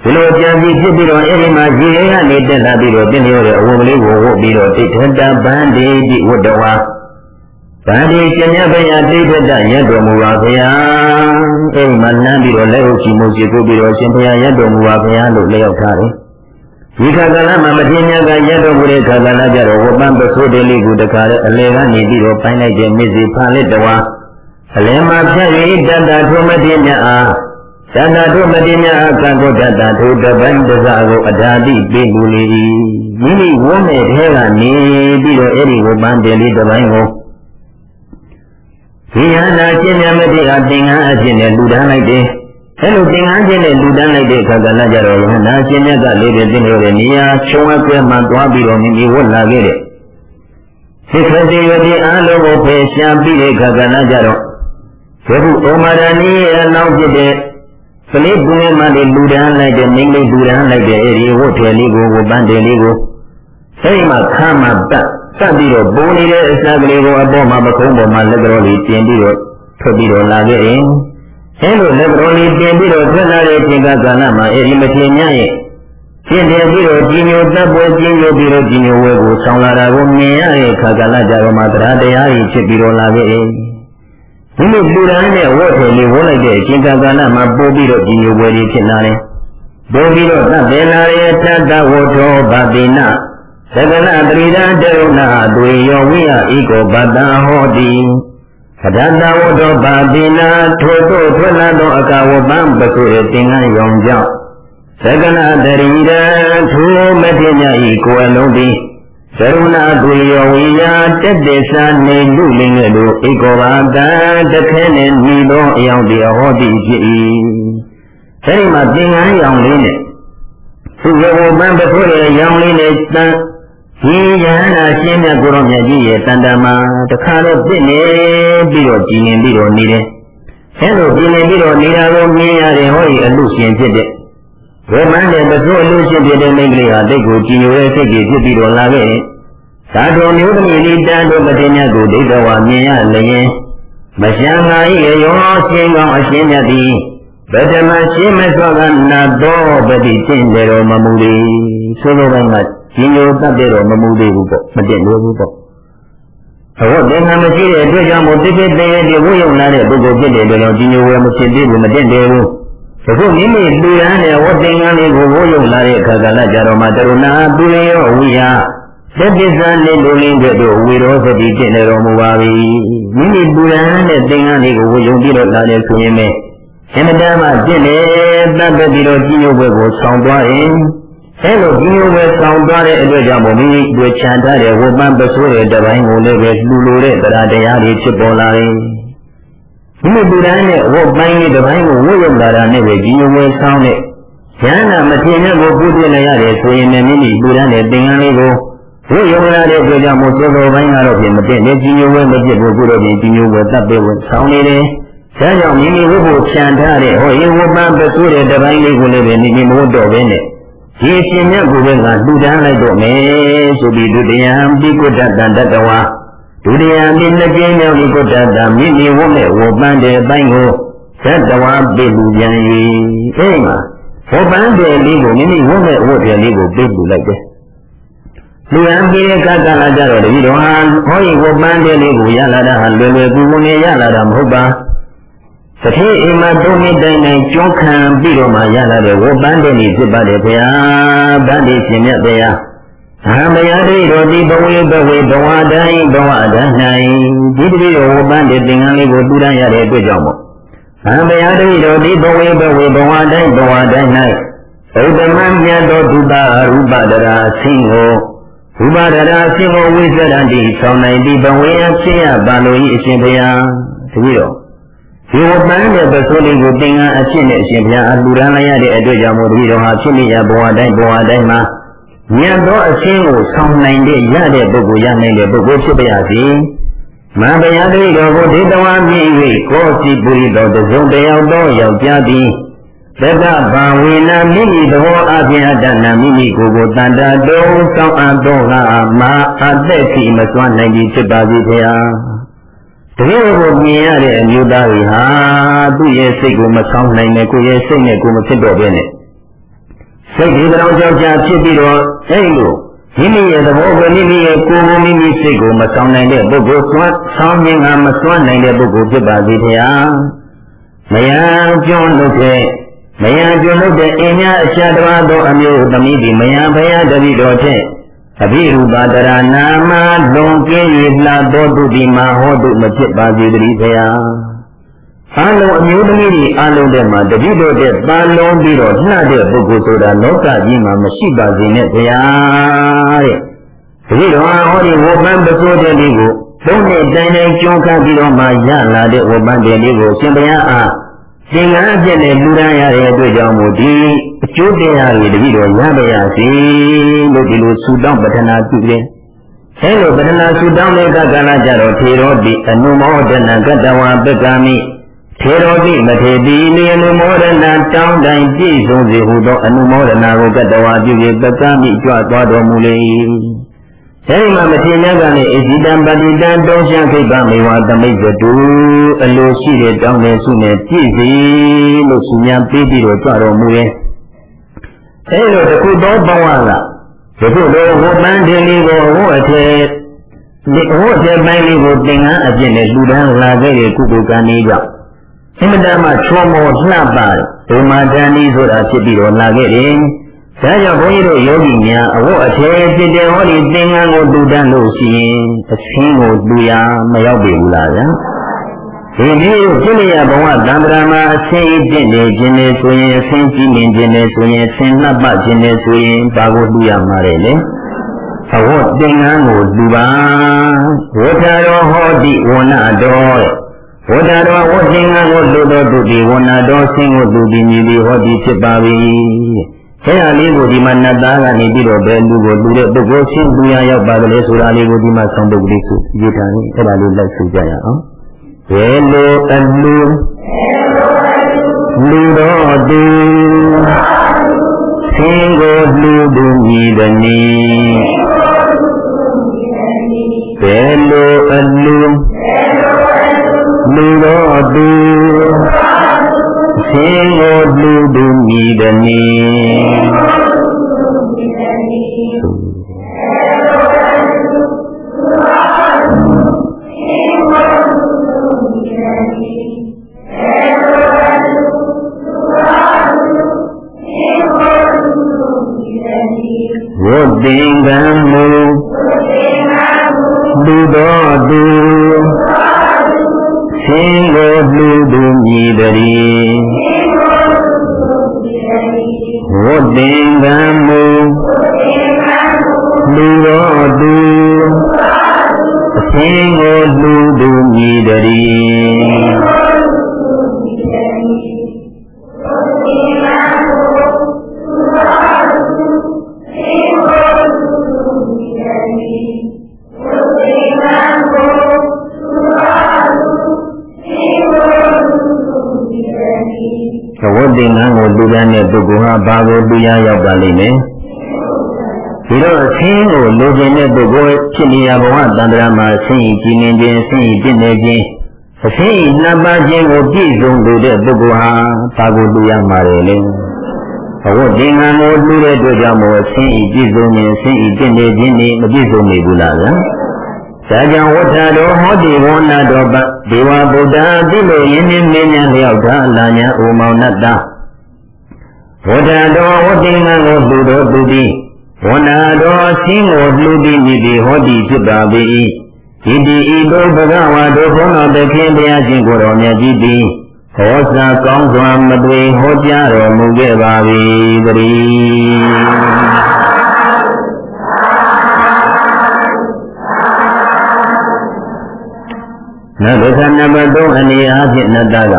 ဒီလိုကြံစီဖြစ်ပြီးတော့အဲဒီမှာရေရဲကနေတက်လာပြီးတော့ပြင်းလျောတဲ့အဝတ်ကလေးကိုဝတ်ပြီးတော့တိဋ္ဌတဗန္ဒီတိဝတ္တဝါဗန္ဒီရှင်မြတ်ဘုရားတိဋ္ဌတရတ်တော်မူပါဗျာအဲဒီမှာလမ်းပြီးတော့လက်ဟုတ်ချီမှုရှိကိုပြီးတော့ရှင်ဘုရားရတ်တော်မူပါဗျာလို့လျှောက်ထားတယ် ဒီခါကလာမှာမထေရကရတ်တော်မူတဲ့ခါကလာကြတော့ဝပ္ပန်ပစိုးတေလေးကိုတခါတဲ့အလေကနေပြီးတော့ပိုင်းလိုက်တဲ့မြစ်စီဖာလက်တော်အလယ်မှာဖြတ်၍တတ္တထုမတိမြအားသတ္တထုမတိမြအကံကိုတတ္တထုတပိုင်းတစားကိုအဓာတိပြေလူလေ၏မိမိဝန်းတဲ့ထဲကနေပြီးတော့အဲ့ဒီဝပန်းတယ်လေးတစ်ပိုင်းကိုဒီဟာနာရှင်းမြမတိအသင်္ကန်းအဖြစ်နဲ့လူဒန်းလိုက်တယ် အဲ့လိုသင်္ကန်းချင်းနဲ့လူဒန်းလိုက်တဲ့အခါကလည်းကြတော့နာရှင်းမြတ်ကလေးတွေသိလို့တဲ့နေရာချုံအကွဲမှသွားပြီးတော့မိမိဝတ်လာခဲ့တဲ့စိတ်ခစီရတိအားလုံးကိုဖယ်ရှားပြီးတဲ့အခါကလည်းကြတော့ဘုဟုဩမာရဏီရဲ့နောက်ဖြစ်တဲ့ကလေးပုငယ်မလေးလူဒန်းလိုက်တဲ့မိန်းလေးလူဒန်းလိုက်တဲ့အဲဒီဝတ်ထည်လေးကိုဝပန်းတယ်လေးကိုအဲဒီမှာခါမှပတ်တတ်ပြီးတော့ပုံနေတဲ့အစာကလေးကိုအပေါ်မှာပခုံးပေါ်မှာလက်ကြောလေးတင်ပြီးတော့ထွက်ပြီးတော့လာခဲ့ရင် အဲလိုလက်ကြောလေးတင်ပြီးတော့ထွက်လာတဲ့အချိန်ကကာလမှာအဲဒီမထေညရဲ့ရှင်းတယ်ပြီးတော့ကြီးညိုတပ်ပွဲကြီးညိုပြီးတော့ကြီးညိုဝဲကိုဆောင်းလာတာကိုမြင်ရတဲ့ခါကာလကြတော့မှတရားတရားကြီးဖြစ်ပြီးတော့လာခဲ့ရင်ဒီလိုပူရန်နဲ့ဝတ်ထည်လေးဝတ်လိုက်တဲ့အချိန်ကာလမှာပို့ပြီးတော့ကြီးညိုဝဲကြီးဖြစ်လာတယ်ပို့ပြီးတော့သတ်ပင်လာရဲ့တတ္တဝတ္ထောဗတိနာသကလပရိဒံတရုဏသွေယောဝိယဧကောပတ္တဟောတိ ခဒတဝတ္တောပါတိနာထိုသို့ထွက်လာသောအကဝပံပစုရဲ့သင်္ကန်းရောင်ကြောင့်သကလတရိဒံထိုမထေညဤကိုယ်လုံးသည်ကရုဏာသွေယောဝိယတက်တေသာနေလူလင်းကဲ့သို့ဧကောပါတံတခဲနှင့်ဤသောအယောင်တရားဟောတိဖြစ်၏အဲဒီမှာသင်္ကန်းရောင်လေးနဲ့သူရေဝပံပစုရဲ့ရောင်လေးနဲ့တန် ဒီယဟနာရှင်းမြတ်ကိုရောမြတ်ကြီးရဲ့တန်တမာတခါတော့ပြစ်နေပြီးတော့ကြည်နေပြီးတော့နေတယ်။အဲလိုကြည်နေပြီးတော့နေတာကိုမြင်ရတယ်ဟောဒီအလူရှင်ဖြစ်တဲ့ဝေမန်းတဲ့ပစိုးအလူရှင်ဖြစ်တဲ့မိန်းကလေးဟာတိတ်ကိုကြည်ညိုတဲ့စိတ်ကြီးဖြစ်ပြီးတော့လာခဲ့တယ်။သာတော်မျိုးသမီးလေးတန်တို့ပတိမြတ်ကိုဒိဋ္ဌဝါမြင်ရလျင်မရှမ်းငါ၏ရောရှင်းကောင်းအရှင်းမြတ်သည်ဗဒမရှင်းမစွာကနာတော်ပတိကျင့်ကြတော်မမူသည်ဆိုလိုပိုင်းမှာ ဒီလိုတတ်တဲ့တော့မမှုသေးဘူးပေါ့မတင်လို့ဘူးပေါ့အဝတ်သင်္ကန်းမရှိတဲ့အတွက်ကြောင့်မို့တိတိတည်းဒီဝိယုံလာတဲ့ပုဂ္ဂိုလ်ဖြစ်တဲ့အတွက်ဒီလိုဝယ်မဖြစ်သေးဘူးမတင်သေးဘူးအခုမိမိလူရန်တဲ့ဝတ်သင်္ကန်းလေးကိုဝိယုံလာတဲ့အခါကလည်းကြတော့မှတရုဏာသူရောဝိယသတိစံလေးလူလင်းတဲ့တို့ဝေရောသတိကျင့်နေတော်မူပါ၏မိမိလူရန်တဲ့သင်္ကန်းလေးကိုဝိယုံပြီးတော့လာတဲ့ဆိုရင်ပဲအမတမ်းမှပြည့်လေတပ်ပြီးတော့ကြီးညိုဘွယ်ကိုဆောင်းသွားရင် အဲလိုဒီလိုပဲဆောင်သွားတဲ့အတွက်ကြောင့်မိမိတွေ့ချန်ထားတဲ့ဝပန်းပစိုးတဲ့တပိုင်းကိုလည်းပဲလူလိုတဲ့တရားတရားတွေဖြစ်ပေါ်လာတယ်။ဒီလိုပူတိုင်းနဲ့ဝပိုင်းကြီးတပိုင်းကိုဝတ်ရုပ်လာတာနဲ့ပဲဒီလိုပဲဆောင်းတဲ့ဉာဏ်နာမထေနဲ့ကိုပြုပြနေရတယ်ဆိုရင်လည်းမိမိပူတိုင်းနဲ့သင်္ကန်းလေးကိုဝတ်ရုပ်လာတဲ့အတွက်ကြောင့်မို့စေတော်ပိုင်းကတော့ပြင်မတင်တဲ့ကြီးညိုဝဲမဖြစ်ဘူးကုတော့ပြင်ကြီးညိုဝဲတပ်ပေးဝင်ဆောင်းနေတယ်။ဒါကြောင့်မိမိဝတ်ဖို့ခြံထားတဲ့ဟောရင်ဝပန်းပစိုးတဲ့တပိုင်းလေးကိုလည်းပဲမိမိမဝတ်တော့ဘဲနဲ့ ဒီရှင်မြတ်ကိုပဲငါလှူဒန်းလိုက်တော့မယ်ဆိုပြီးဒုတိယပိကုတ္တတတတဝါဒုတိယပိနှစ်ကျင်းမြောက်ဒီကုတ္တတမိမိဝတ်မဲ့ဝပန်းတဲ့အပိုင်းကိုသတ္တဝါပိလူပြန်၍အဲဒီမှာဝပန်းတဲ့လေးကိုမိမိဝတ်မဲ့ဝတ်တဲ့လေးကိုပိလူလိုက်တယ်လူရန်ပြီးတဲ့ကကလာကြတော့တတိတော်ဟာဟောဒီဝပန်းတဲ့လေးကိုရလာတာဟာလွယ်လွယ်ကူကူနဲ့ရလာတာမဟုတ်ပါဘူး တတိအိမ်မှာသုံးနှစ်တိုင်းတိုင်းကျွန်းခံပြီးတော့မှရလာတဲ့ဝပန်းတဲ့နေဖြစ်ပါတယ်ဗျာဗန္ဒီရှင်မြတ်ဗျာအာမယတိတို့ဒီဘဝေဘဝေဘဝတိုင်းဘဝတိုင်း၌ဒီတတိတော်ဝပန်းတဲ့သင်္ကန်းလေးကိုတူရရတဲ့အတွက်ကြောင့်မို့အာမယတိတို့ဒီဘဝေဘဝေဘဝတိုင်းဘဝတိုင်း၌ဥဒ္ဓမမြတ်သောဒုတာရူပဒရာဆင်းကိုရူပဒရာဆင်းကိုဝိဇ္ဇရတိဆောင်နိုင်ဒီဘဝေအဖြစ်ရပါလို့ဤအရှင်ဘုရားတပည့်တော် ဒီဝပန်းတဲ့ပစိုးလေးကိုသင်္ကန်းအဖြစ်နဲ့အရှင်ဘုရားအလှူဒန်းလိုက်ရတဲ့အတွက်ကြောင့်မို့ဒီတော်ဟာဖြစ်နေရဘဝတိုင်းဘဝတိုင်းမှာမြတ်သောအခြင်းကိုဆောင်နိုင်တဲ့ရတဲ့ပုဂ္ဂိုလ်ရနိုင်တဲ့ပုဂ္ဂိုလ်ဖြစ်ပါရစေ။မဘုရားတိတော်ကိုဒေတဝါမြည်၍ကိုယ်စီပုရိတော်တစုံတယောက်သောယောက်ျားသည်သတ္တဘာဝေနမိမိသဘောအပြင်အတ္တနာမိမိကိုယ်ကိုတန်တာတုံးစောင်းအပ်သောငါမာအသက်ခိမစွမ်းနိုင်ပြီဖြစ်ပါသည်ဖေဟာ တကယ်ကိုမြင်ရတဲ့အမျိုးသားတွေဟာသူ့ရဲ့စိတ်ကိုမဆောင်းနိုင်နဲ့ကိုယ်ရဲ့စိတ်နဲ့ကိုယ်မဖြစ်တော့ဘဲနဲ့စိတ်ဒီကောင်ကြောက်ကြဖြစ်ပြီးတော့အဲ့လိုမိမိရဲ့သဘောကိုမိမိရဲ့ကိုယ်ကိုမိမိစိတ်ကိုမဆောင်နိုင်တဲ့ပုဂ္ဂိုလ်စွမ်းဆောင်းခြင်းကမစွမ်းနိုင်တဲ့ပုဂ္ဂိုလ်ဖြစ်ပါသည်ဖေဟာမယံကျွန်းလို့တဲ့မယံကျွလို့တဲ့အင်းများအချတဘာသောအမျိုးသမီးဒီမယံဘယတတိတော်ဖြင့် အဘိရူပတရနာမလွန်ကင်း၍လှတော်သူဒီမှာဟောတုမဖြစ်ပါစေတည်းဖရာအလုံးအမျိုးသမီးတွေအလုံးတဲ့မှာတတိတော်တဲ့ပါလုံးပြီးတော့လှတဲ့ပုဂ္ဂိုလ်ဆိုတာလောကကြီးမှာမရှိပါစေနဲ့ဖရာတဲ့တတိတော်ဟောဒီဝပန်းပစိုးတဲ့လေးကိုသုံးနှစ်တိုင်းတိုင်းကြုံခတ်ပြီးတော့မှရလာတဲ့ဝပန်းတဲ့လေးကိုရှင်ဘုရားအား သင်္ကန်းအပြည့်နဲ့လူရန်ရတဲ့အတွက်ကြောင့်မို့ဒီအကျိုးတရားတွေတတိတော်ရပါရစေလို့ဒီလိုဆုတောင်းပတနာပြုတယ်။အဲလိုပတနာဆုတောင်းတဲ့ကကလကြတော့ထေရောတိအနုမောဒနာကတဝပက္ကမိထေရောတိမထေတိလေအနုမောဒနာတောင်းတိုင်ပြည့်စုံစေဟုသောအနုမောဒနာကိုကတဝပြု၍ပက္ကမိကြွသွားတော်မူလေ၏ အဲဒီမှာမထေရကလည်းအဇိတံပတိတံတောရှံခိဗ္ဗမေဝသမိတ်တုအလိုရှိတဲ့တောင်းတဲ့ဆုနဲ့ပြည့်စီလို့ဆုညာပေးပြီးတော့ကြွတော်မူရဲ့အဲလိုတခုသောဘဝကဒီခုလိုဝပန်းတင်လေးကိုဟောအထည်ဒီဟောအထည်ပိုင်းလေးကိုသင်္ကန်းအပြည့်နဲ့လူတန်းလာခဲ့တဲ့ကုသိုလ်ကံလေးကြောင့်အင်မတန်မှချောမောလှပတယ်ဒုမာတန်ဤဆိုတာဖြစ်ပြီးတော့လာခဲ့တယ် ဒါကြောင့်ဘုန်းကြီးတို့ယောဂီများအဝတ်အထည်ဖြစ်တဲ့ဟောဒီသင်္ကန်းကိုတူတတ်လို့ရှိရင်အဆင်းကိုတူရမရောက်ပြီဘူးလားဗျာဒီနေ့ပြိလျဘဝသံဃာမှာအဆင်းပြည့်နေခြင်းနဲ့ဆိုရင်အဆင်းကြည့်နေခြင်းနဲ့ဆိုရင်အဆင်းနှပ်ပခြင်းနဲ့ဆိုရင်ဘာကိုတူရမှာလဲလေအဝတ်သင်္ကန်းကိုတူပါဝဋ္ဌရောဟောတိဝဏတော်ဝဋ္ဌတော်ဝဋ္သင်္ကန်းကိုလူတော်တူပြီးဝဏတော်ဆင်းကိုတူပြီးမြည်ပြီးဟောဒီဖြစ်ပါ ပြီအဲဒါလေးကိုဒီမှာနတ်သားကနေပြီးတော့ဘယ်လူကိုလူတဲ့ပုဂ္ဂိုလ်ချင်းလူရရောက်ပါကလေးဆိုတာလေးကိုဒီမှာဆောင်းပုဂ္ဂိုလ်ဆိုရေးထားရင်အဲဒါလေးလိုက်ဆိုကြရအောင်ဘယ်လိုအလူလူတော်သူသင်ကိုလူသူမြည်သည်နီဘယ်လိုအလူလူတော်သူ ဆင်းကိုလူသူမြည်သည်ဝတ်တင်ကံမူ လိမ့်မယ်ဒီတော့အသင်းကိုလူကျင်တဲ့ပုဂ္ဂိုလ်ဖြစ်နေရဘဝတန်ត្រာမှာဆင်းရဲကြည်နေခြင်းဆင်းရဲပြည့်နေခြင်းအသင်းနှစ်ပါးခြင်းကိုပြည့်စုံလို့တဲ့ပုဂ္ဂိုလ်ဟာဘာကိုလူရမှာလဲလေဘဝတင်ငန်းကိုလူတဲ့အတွက်ကြောင့်မို့အသင်းဤပြည့်စုံခြင်းဆင်းရဲပြည့်နေခြင်းနေမပြည့်စုံနေဘူးလားဗျာဒါကြောင့်ဝဋ္ဌတော်ဟောတိဝန္နာတော်ပဒေဝဗုဒ္ဓတိလိုယင်းနှင်းမင်းများလျောက်သာလာညာအိုမောင်နတ္တ ဝဋ္ဌတော်ဝဋ္ဌိမံကိုလူတော်သူသည်ဝန္နာတော်ဆင်းကိုလှူသည်မြည်သည်ဟောတိဖြစ်ပါ၏ဒီတိဤသို့ဘဂဝါတို့ဘုန်းတော်သခင်တရားရှင်ကိုတော်မြတ်ကြီးသည်ဟောစာကောင်းစွာမသွေဟောကြားတော်မူခဲ့ပါ၏တည်းနဗ္ဗခနံပါတ်3အနေအားဖြင့်နတ္တက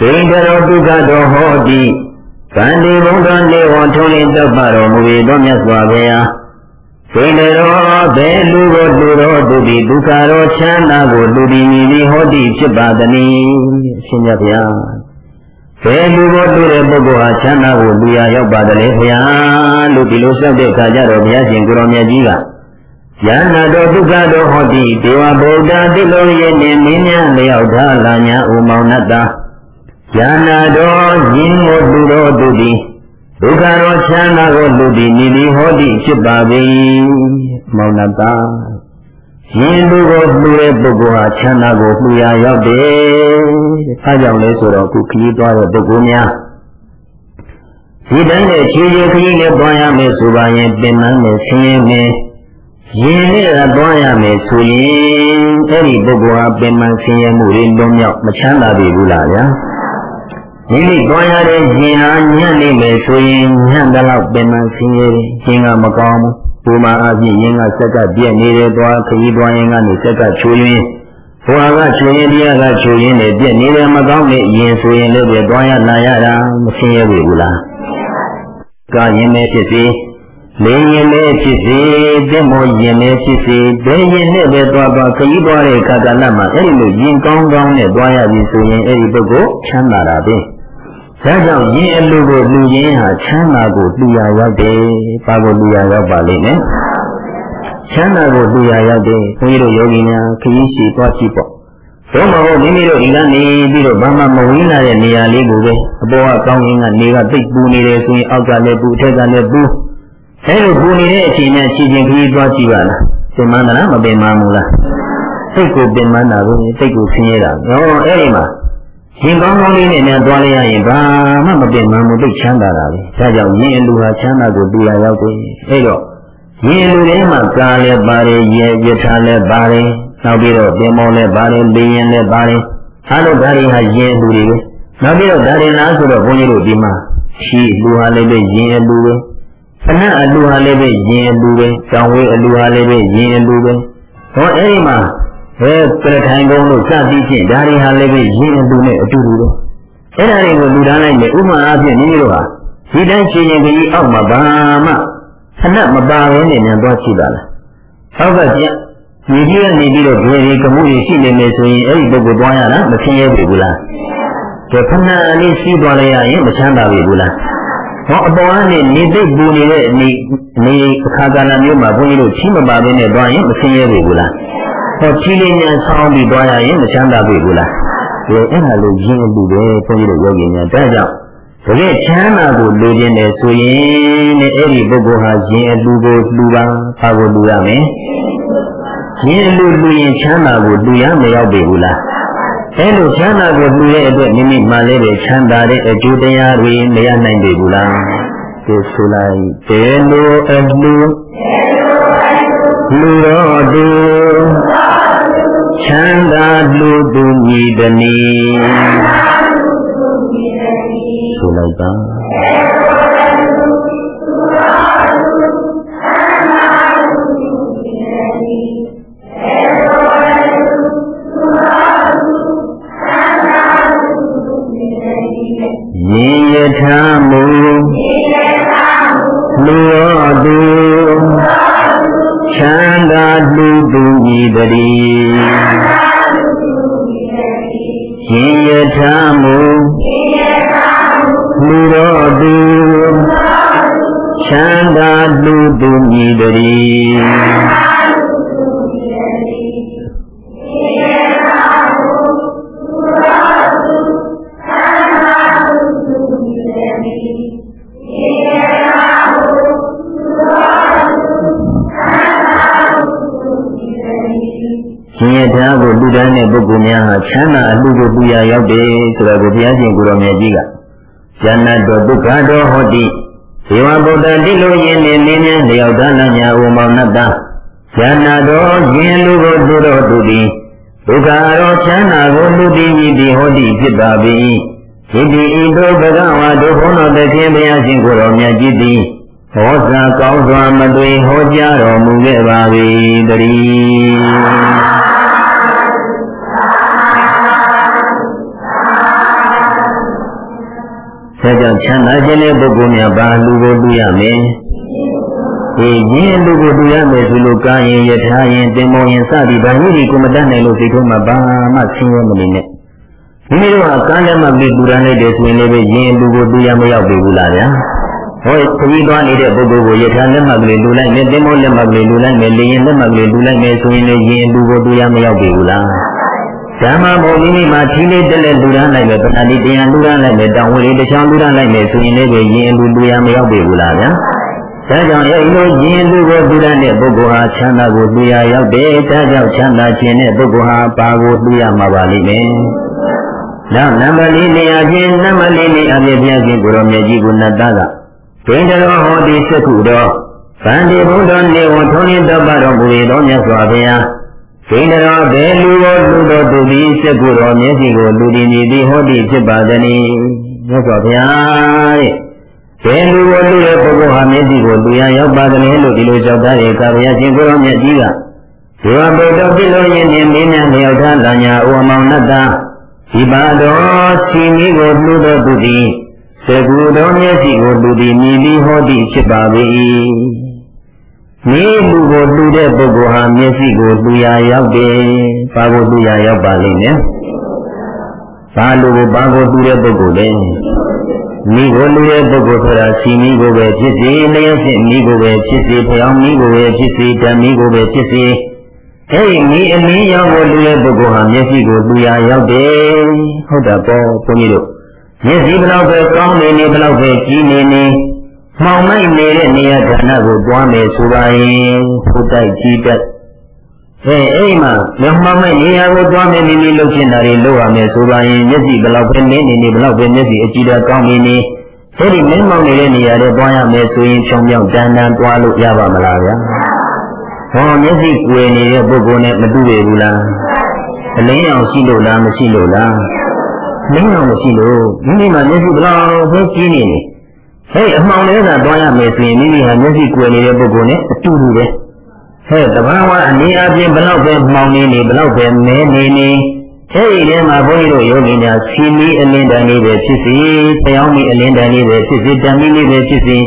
ဒိဋ္ဌရောဒုက္ခတော်ဟောတိ ကံဒီဘုံတော်နေဝထုံးလင်းတပ်ပါတော်မူ၏တော်မြတ်စွာဘုရားဒိဋ္ဌရောဘယ်လူကိုလူတော်သူသည်ဒုက္ခရောချမ်းသာကိုလူသည်မြည်ပြီးဟောတိဖြစ်ပါသည်အရှင်မြတ်ဗျာဘယ်လူကိုတူတဲ့ပုဂ္ဂိုလ်ဟာချမ်းသာကိုလူရရောက်ပါတယ်လေဘုရားလို့ဒီလိုဆက်တဲ့အခါကျတော့ဘုရားရှင်ကိုရောင်မြတ်ကြီးကယန္နာတော်ဒုက္ခတော်ဟောတိဒေဝဗုဒ္ဓတိလိုရဲ့နေမင်းများလျောက်ထားလာညာဥမောင်နတ္တာ ယန္နာတော်ယင်းမို့သူတော်သူသည်ဒုက္ခတော်ချမ်းသာကိုလူသည်နိတိဟောတိဖြစ်ပါ၏မောင်နတ္တာယင်းလူကိုလှူတဲ့ပုဂ္ဂိုလ်ဟာချမ်းသာကိုလှူရရောက်တယ်။အဲကြောင့်လဲဆိုတော့ခုခရီးသွားတဲ့ပုဂ္ဂိုလ်များဒီတိုင်းနဲ့ခြေခြေခရီးနဲ့သွားရမယ်ဆိုပါရင်ပင်မနဲ့ဆင်းရဲမယ်။ယင်းနဲ့ကသွားရမယ်ဆိုရင်အဲ့ဒီပုဂ္ဂိုလ်ဟာပင်မဆင်းရဲမှုတွေလုံးမြောက်မချမ်းသာပြီဘူးလားဗျာ။ မိမိသွားရတဲ့ယင်ဟာညံ့နေမယ်ဆိုရင်ညံ့တဲ့လောက်ပင်မဆင်းရဲတယ်။ယင်ကမကောင်းဘူး။ပုံမှန်အဖြစ်ရင်းကစက်ကပြက်နေတယ်သွားခရီးသွားရင်ကနေစက်ကချိုးရင်းဘဝကချိုးရင်တရားကချိုးရင်းနဲ့ပြက်နေတယ်မကောင်းတဲ့ရင်ဆိုရင်လည်းပြသွားရလာရတာမဆင်းရဲဘူးလားကာရင်ပဲဖြစ်စေလေရင်ပဲဖြစ်စေတက်မောရင်ပဲဖြစ်စေဘယ်ရင်နဲ့ပဲသွားသွားခရီးသွားတဲ့ကာကလမှာအဲ့ဒီလိုရင်ကောင်းကောင်းနဲ့သွားရပြီဆိုရင်အဲ့ဒီပုဂ္ဂိုလ်ချမ်းသာတာပဲ ဒါကြောင့်ယင်းအလူကိုလူရင်းဟာချမ်းသာကိုလူရရောက်တယ်။ဘာကိုလူရရောက်ပါလိမ့်မယ်။ချမ်းသာကိုလူရရောက်တယ်။ဘုန်းကြီးတို့ယောဂီများခရီးရှိသွားကြည့်ပေါ့။သို့မဟုတ်မိမိတို့ဒီကနေပြီးတော့ဘာမှမဝင်းလာတဲ့နေရာလေးကိုပဲအပေါ်ကကောင်းကင်ကနေကသိပ်ပူနေတယ်ဆိုရင်အောက်ကလည်းပူအထက်ကလည်းပူအဲလိုပူနေတဲ့အချိန်နဲ့ခြေချင်းခရီးသွားကြည့်ပါလား။ပင်မန္တလားမပင်မဘူးလား။စိတ်ကိုပင်မန္တာပဲစိတ်ကိုဆင်းရဲတာ။ဟောအဲ့ဒီမှာ ရင်ကောင်းကောင်းလေးနဲ့နဲ့သွားလိုက်ရရင်ဘာမှမပြတ်မှန်းမသိချမ်းသာတာပဲဒါကြောင့်ယင်လူဟာချမ်းသာကိုတူရရောက်တယ်အဲ့တော့ယင်လူတွေမှာကားလည်းပါတယ်ရေယထာလည်းပါတယ်နောက်ပြီးတော့ပြင်မောလည်းပါတယ်လေရင်လည်းပါတယ်အားလုံးဒါတွေဟာယင်လူတွေပဲနောက်ပြီးတော့ဒါတွေလားဆိုတော့ဘုန်းကြီးတို့ဒီမှာရှီလူဟာလည်းပဲယင်အလူပဲဖဏအလူဟာလည်းပဲယင်အလူပဲကြောင်ဝေးအလူဟာလည်းပဲယင်အလူပဲဟောအဲ့ဒီမှာ အဲပြထိုင်ကုန်းလို့စသည်ဖြင့်ဒါတွေဟာလည်းပဲရင်းအတူနဲ့အတူတူပဲအဲ့ဒါတွေကိုလူသားလိုက်မယ်ဥပမာအဖြစ်မိမိတို့ဟာဒီတိုင်းရှင်ရင်ကြီးအောက်မှာဘာမှခဏမပါဘဲနဲ့မြန်သွားရှိပါလားအောက်ကကျညီကြီးကနေပြီးတော့ဘယ်ဒီကမှုတွေရှိနေမယ်ဆိုရင်အဲ့ဒီပုဂ္ဂိုလ်သွားရတာမဆင်းရဲဘူးလားကဲခဏလေးရှိသွားလိုက်ရရင်မချမ်းသာဘူးလား ဟောအပေါ်ကနေနေသိပ်ပူနေတဲ့အနေအနေအခါကာလမျိုးမှာဘုန်းကြီးတို့ချီးမပါဘဲနဲ့သွားရင်မဆင်းရဲဘူးလားဟောဖြီးလေးညာဆောင်းပြီးသွားရရင်မချမ်းသာပြီဘူးလားဒီအဲ့ဒါလိုရင်းအမှုပဲဘုန်းကြီးတို့ယောဂီများဒါကြောင့်တကယ်ချမ်းသာကိုလိုချင်တယ်ဆိုရင်တဲ့အဲ့ဒီပုဂ္ဂိုလ်ဟာယင်အလူကိုလှူပါဘာကိုလှူရမလဲယင်အလူလှူရင်ချမ်းသာကိုလှူရမရောက်ပြီဘူးလား အဲ့လိုချမ်းသာကိုလှူရဲ့အတွက်မိမိမှလည်းပဲချမ်းသာတဲ့အကျိုးတရားတွေမရနိုင်ပြီဘူးလားဒီဆိုလိုက်တေလိုအလှူလူတော်သူချမ်းသာလူသူမြည်တနည်းဆိုလိုက်ပါ ယထာမူ ဆိုတော့ဘုရားရှင်ကိုရောမြတ်ကြီးကဇာနတောဒုက္ခတောဟောတိဇေဝဗုဒ္ဓတိလိုယင်းနေနေနေလျောက်တနာညာဝမောနတ္တဇာနတောယင်းလူကိုသူတော်သူသည်ဒုက္ခရောချမ်းသာကိုလူတည်ဤသည်ဟောတိဖြစ်ပါ၏ဒီတိဤတို့ဘဂဝါတို့ဘုန်းတော်တခင်ဘုရားရှင်ကိုရောမြတ်ကြီးသည်ဟောစာကောင်းစွာမသွေဟောကြားတော်မူခဲ့ပါ၏တည်း ဒါကြောင့်ချမ်းသာခြင်းတဲ့ပုဂ္ဂိုလ်များဘာလူကိုတူရမယ်။ဒီရင်းလူကိုတူရမယ်ဆိုလို့ကာရင်ယထာရင်တင်မောရင်စသည်ဘာကြီးတွေကိုမတတ်နိုင်လို့စိတ်ထဲမှာဘာမှဆင်းရဲမနေနဲ့။ဒမိမိတို့ကကမ်းလက်မှပြီးပူရမ်းလိုက်တယ်ဆိုရင်လည်းရင်လူကိုတူရမရောက်ပြီဘူးလားဗျာဟောခကြီးသွားနေတဲ့ပုဂ္ဂိုလ်ကိုယထာလက်မှတ်ကလေးလူလိုက်မယ်တင်းမောလက်မှတ်ကလေးလူလိုက်မယ်လေရင်လက်မှတ်ကလေးလူလိုက်မယ်ဆိုရင်လည်းရင်လူကိုတူရမရောက်ပြီဘူးလား ဓမ္မဘုံမိမိမှာထီးလေးတက်လက်လူရမ်းလိုက်မယ်ပဏာတိတရားလူရမ်းလိုက်မယ်တောင်ဝလေးတစ်ချောင်းလူရမ်းလိုက်မယ်ဆိုရင်လည်းရင်လူတူရမရောက်ပြီဘူးလားဗျာဒါကြောင့်အဲဒီလိုယဉ်လူကိုတူရတဲ့ပုဂ္ဂိုလ်ဟာချမ်းသာကိုတူရရောက်တယ်။ဒါကြောင့်ချမ်းသာခြင်းတဲ့ပုဂ္ဂိုလ်ဟာပါကိုတူရမှာပါလိမ့်မယ်။နောက်နံပါတ်၄နေရာချင်းနံပါတ်၄နေအပြည့်ပြည့်ချင်းကိုရောမြတ်ကြီးကိုနတ်သားကဒိဋ္ဌရောဟောတိစက္ခုတော်ဗန္တိဘုဒ္ဓနေဝထုံးလင်းတပတ်တော်မူ၏တော်မြတ်စွာဘုရား ဒိဋ္ဌရောဘယ်လူကိုလူတော်သူသည်စက္ခုတော်မျက်စိကိုလူဒီနေသည်ဟောတိဖြစ်ပါသည်။မြတ်စွာဘုရားတဲ့ဘယ်လူကိုလူရဲ့ပုဂ္ဂိုလ်ဟာမျက်စိကိုလူရရောက်ပါတယ်လို့ဒီလိုကြောက်တဲ့ကာဗျာရှင်ကိုရောမြတ်ကြီးကဒီဝဘုဒ္ဓပြလို့ရင်နေမင်းများလျောက်ထားလညာဥမောင်နတ္တဒီပါတော်စီမီကိုလူတော်သူသည်သကူတော်မျက်စိကိုလူသည်မြည်ပြီးဟောသည်ဖြစ်ပါ၏ မိလူကိုလူတဲ့ပုဂ္ဂိုလ်ဟာမျက်စိကိုလူရရောက်တယ်။ဘာကိုလူရရောက်ပါလိမ့်မယ်။ဘာလူကိုဘာကိုလူတဲ့ပုဂ္ဂိုလ်လဲမိကိုလူရဲ့ပုဂ္ဂိုလ်ဆိုတာစီမိကိုပဲဖြစ်စေလျှက်ဖြစ်မိကိုပဲဖြစ်စေဖျောင်းမိကိုပဲဖြစ်စေဓာမိကိုပဲဖြစ်စေအဲဒီမိအလင်းရောက်ကိုလူရဲ့ပုဂ္ဂိုလ်ဟာမျက်စိကိုလူရရောက်တယ်ဟုတ်တာပေါ့ဘုန်းကြီးတို့မျက်စိဘလောက်ပဲကောင်းနေနေဘလောက်ပဲကြီးနေနေ မှောင်မိုက်နေတဲ့နေရာဌာနကိုတွားမယ်ဆိုပါရင်ဖုတ်တိုက်ကြီးတက်အဲအဲ့မှာမျက်မှောင်မိုက်နေရာကိုတွားမယ်နေနေလှုပ်ချင်တာတွေလုပ်ရမယ်ဆိုပါရင်မျက်စိဘလောက်ပဲနေနေနေဘလောက်ပဲမျက်စိအကြည့်တော့ကောင်းနေနေအဲ့ဒီမင်းမောင်နေတဲ့နေရာတွေတွားရမယ်ဆိုရင်ဖြောင်းပြောင်းတန်တန်တွားလို့ရပါမလားဗျာဟောမျက်စိကွယ်နေတဲ့ပုဂ္ဂိုလ်နဲ့မတူရဘူးလားအလင်းအောင်ရှိလို့လားမရှိလို့လားလင်းအောင်မရှိလို့မိမိမှာမျက်စိဘလောက်ပဲကြီးနေနေ ဟဲ့အမှောင်လေးသာတွားရမယ်ဆိုရင်မိမိဟာမျက်စိကွယ်နေတဲ့ပုဂ္ဂိုလ်နဲ့အတူတူပဲဟဲ့တဘာဝအနေအချင်းဘလောက်ပဲမှောင်နေနေဘလောက်ပဲမဲနေနေအဲဒီထဲမှာဘုန်းကြီးတို့ယောဂီများစီမီအလင်းတန်လေးပဲဖြစ်စီဆယောင်းမီအလင်းတန်လေးပဲဖြစ်စီတံမီလေးပဲဖြစ်စီ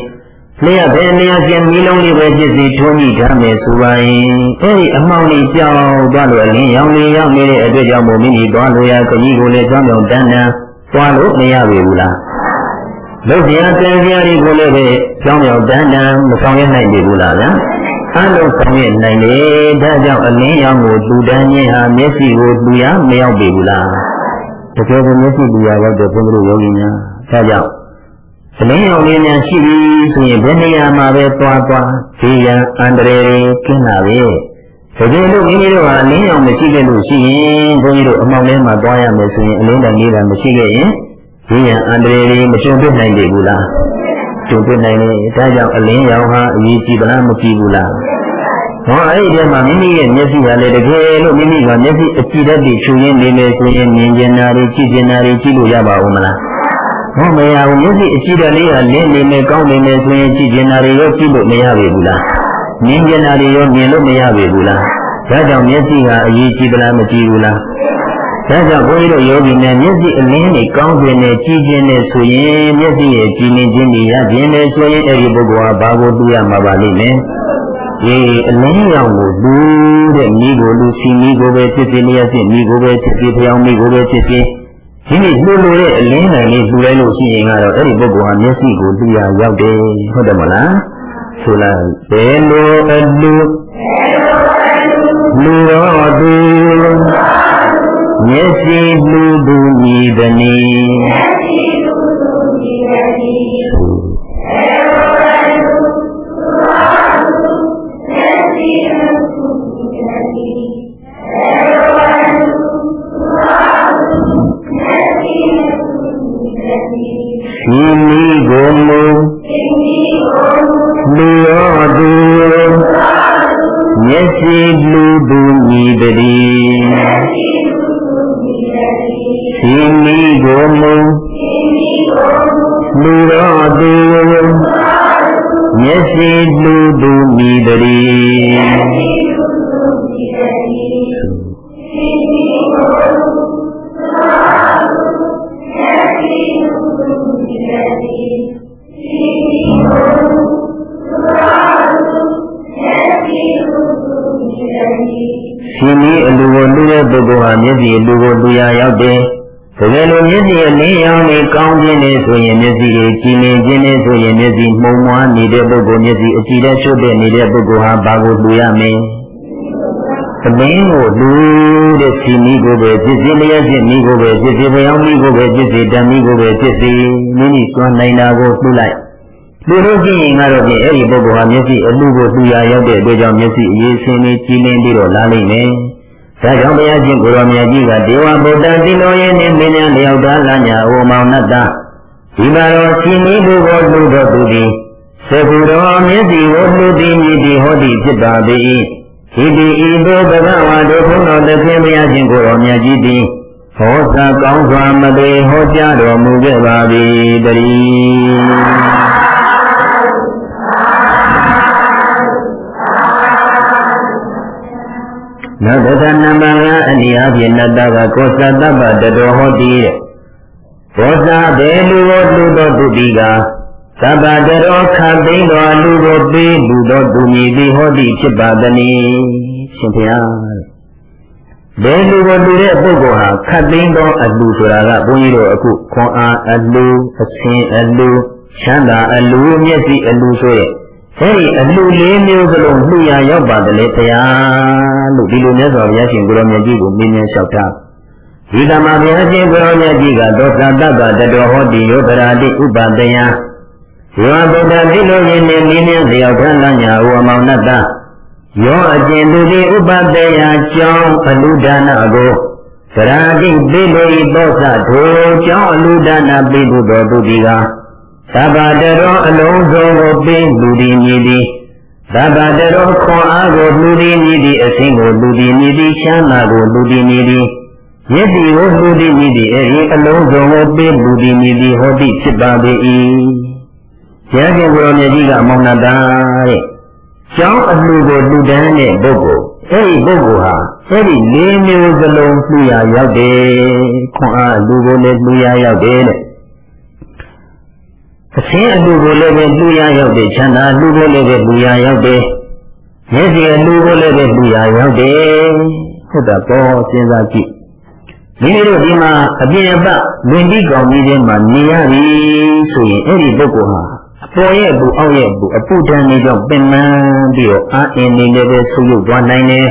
လျှက်ပဲလျှက်ချင်းမီလုံးလေးပဲဖြစ်စီထုံးမိထားမယ်ဆိုပါရင်အဲဒီအမောင်လေးကြောင်းသွားလို့အလင်းရောင်လေးရောက်နေတဲ့အတွက်ကြောင့်မို့မိမိသွားလို့ရခကြီးကိုလည်းကြောင်းကြောင်းတန်းတန်းသွားလို့မရပြီဘူးလား လုပ်ပြတန်ပြတွေကိုလည်းပဲကြောင်းကြောင်းတန်းတန်းမဆောင်ရနိုင်ပြီဘူးလားဗျာအလုံးဆောင်ရနိုင်တယ်ဒါကြောင့်အလင်းရောင်ကိုလူတန်းခြင်းဟာမျက်စိကိုလူရမရောက်ပြီဘူးလားတကယ်ကိုမျက်စိလူရရောက်တဲ့ဘုန်းကြီးယောဂီများဒါကြောင့်အလင်းရောင်လေးများရှိပြီဆိုရင်ဘယ်နေရာမှာပဲသွားသွားဒီရန်အန္တရာယ်ကင်းလာပြီတကယ်လို့မိမိတို့ဟာအလင်းရောင်မရှိခဲ့လို့ရှိရင်ဘုန်းကြီးတို့အမောင်ထဲမှာသွားရမယ်ဆိုရင်အလင်းတန်လေးတာမရှိခဲ့ရင် ဒီရန်အန္တရာယ်မကျုံပြနိုင်ပြီဘူးလားကျုံပြနိုင်တယ်ဒါကြောင့်အလင်းရောင်ဟာအရေးကြီးသလားမကြီးဘူးလားဟောအဲ့ဒီထဲမှာမိမိရဲ့မျက်စိကလည်းတကယ်လို့မိမိကမျက်စိအကြည့်တတ်ပြီးချူရင်းနေမယ်ဆိုရင်မြင်ကျင်တာတွေကြည့်ကျင်တာတွေကြည့်လို့ရပါဦးမလားဟောမရဘူးမျက်စိအကြည့်တတ်လေးကလင်းနေမယ်ကောင်းနေမယ်ဆိုရင်ကြည့်ကျင်တာတွေရောကြည့်လို့မရပြီဘူးလားမြင်ကျင်တာတွေရောမြင်လို့မရပြီဘူးလားဒါကြောင့်မျက်စိကအရေးကြီးသလားမကြီးဘူးလား ဒါကြောင့်ဘုန်းကြီးတို့ယောဂီများမျက်စိအလင်းတွေကောင်းခြင်းနဲ့ကြီးခြင်းနဲ့ဆိုရင်မျက်စိရဲ့ကြည်နေခြင်းတွေရခြင်းနဲ့ဆိုရင်အဲ့ဒီပုဂ္ဂိုလ်ဟာဘာကိုတွေ့ရမှာပါလိမ့်မယ်ဒီအလင်းရောင်ကိုလူတဲ့မိကိုလူစီမိကိုပဲဖြစ်ဖြစ်လျက်ဖြစ်မိကိုပဲဖြစ်ဖြစ်ဖျောင်းမိကိုပဲဖြစ်ဖြစ်ဒီနေ့လှူလို့တဲ့အလင်းနိုင်လေးလှူလိုက်လို့ရှိရင်ကတော့အဲ့ဒီပုဂ္ဂိုလ်ဟာမျက်စိကိုလူရရောက်တယ်ဟုတ်တယ်မလားဆိုလိုက်ဘယ်လိုအလူလူတော်သူ မျက်စိလူသူမြည်သည် နေတဲ့ပုဂ္ဂိုလ်ဟာဘာကိုလူရမလဲသမင်းကိုလူတဲ့စီမီကိုပဲဖြစ်စီလျက်ဖြစ်မိကိုပဲဖြစ်စီဘယောင်းမိကိုပဲဖြစ်စီဓမ္မိကိုပဲဖြစ်စီမိမိစွမ်းနိုင်တာကိုလှူလိုက်လူလို့ရှိရင်ကတော့ဖြင့်အဲ့ဒီပုဂ္ဂိုလ်ဟာမျက်စိအလူကိုလှူရရောက်တဲ့အတွက်ကြောင့်မျက်စိအရေးဆင်းပြီးကြည်လင်းပြီးတော့လာလိမ့်မယ်ဒါကြောင့်ဘုရားရှင်ကိုရောမြတ်ကြီးကဒေဝဗုဒ္ဓတိလောယေနှင့်မင်းများလျောက်သားလာညာဟောမောင်နတ္တဒီပါတော်ရှင်ဤဘုဘောလူတော်သူသည် သေဘူတော်မျက်စီကိုလှူသည်မြည်သည်ဟောသည်ဖြစ်ပါ၏ဤတိဤသို့ဘဂဝါတို့ဘုန်းတော်သခင်ဘုရားရှင်ကိုရောမြတ်ကြီးသည်ဟောစာကောင်းစွာမသေးဟောကြားတော်မူခဲ့ပါ၏တည်းနောက်တစ်ခါနံပါတ်5အနိယဖြင့်နတ္တကကောသတ္တပတတော်ဟောတိတဲ့ကောသဘေလူကိုလူတော်သူတိက သဗ္ဗတရောခသိန်းတော်လူကိုပေးလူတော်သူမည်သည်ဟောတိဖြစ်ပါသနည်းရှင်ဘုရားဘယ်လူကိုလူတဲ့ပုဂ္ဂိုလ်ဟာခတ်သိန်းသောအလူဆိုတာကဘုန်းကြီးတို့အခုခွန်အားအလူအစင်အလူချမ်းသာအလူမျက်စိအလူဆိုရဲ့အဲဒီအလှလေးမျိုးစလုံးလှူရရောက်ပါတယ်လေတရားလို့ဒီလိုမြတ်စွာဘုရားရှင်ကိုရောမြတ်ကြီးကိုမြင်မြင်လျှောက်ထားဒီကမှာဘုရားရှင်ကိုရောမြတ်ကြီးကသောသတ္တကတတော်ဟောတိယောဂရာတိဥပတယ ဇေဝဗုဒ္ဓတိလိုရင်းနဲ့မြင်မြင်လျောက်ထားလညာဝမောင်နတ္တယောအကျဉ်သူတိဥပတယကြောင်းအလူဒါနကိုသရာတိပိလေသောသထိုကြောင်းအလူဒါနပိတုတော်သူတိကသဗ္ဗတရောအလုံးစုံကိုပေးလူသည်မြည်သည်သဗ္ဗတရောခွန်အားကိုလူသည်မြည်သည်အစဉ်ကိုလူသည်မြည်သည်ချမ်းသာကိုလူသည်မြည်သည်ယက်တီကိုလူသည်မြည်သည်အဲဒီအလုံးစုံကိုပေးလူသည်မြည်သည်ဟောတိဖြစ်ပါ ပေ၏ရဟန်းဘုရားမြတ်ကြီးကမောင်နာတာတဲ့ကျောင်းအလှကိုလူတန်းတဲ့ပုဂ္ဂိုလ်အဲဒီပုဂ္ဂိုလ်ဟာအဲဒီလေးမျိုးစလုံးလှူရရောက်တယ်ခွန်အားလူကိုလည်းလှူရရောက်တယ်တဲ့အသင်းအလူကိုလည်းပဲလူရရောက်တယ်ချမ်းသာလူကိုလည်းပဲလူရရောက်တယ်မျက်စိအလူကိုလည်းပဲလူရရောက်တယ်ဟုတ်တာပေါ့စဉ်းစားကြည့်မိမိတို့ဒီမှာအပြင်အပလွင်ပြီးကောင်းပြီးတဲ့မှာနေရပြီဆိုရင်အဲ့ဒီပုဂ္ဂိုလ်ဟာအ ပေါ်ရဲ့ဘူးအောက်ရဲ့ဘူးအပုဒ္ဒန်လေးကြောင့်ပင်ပန်းပြီးတော့အာအင်းနေလည်းပဲဆုပ်ယုပ်သွားနိုင်တယ်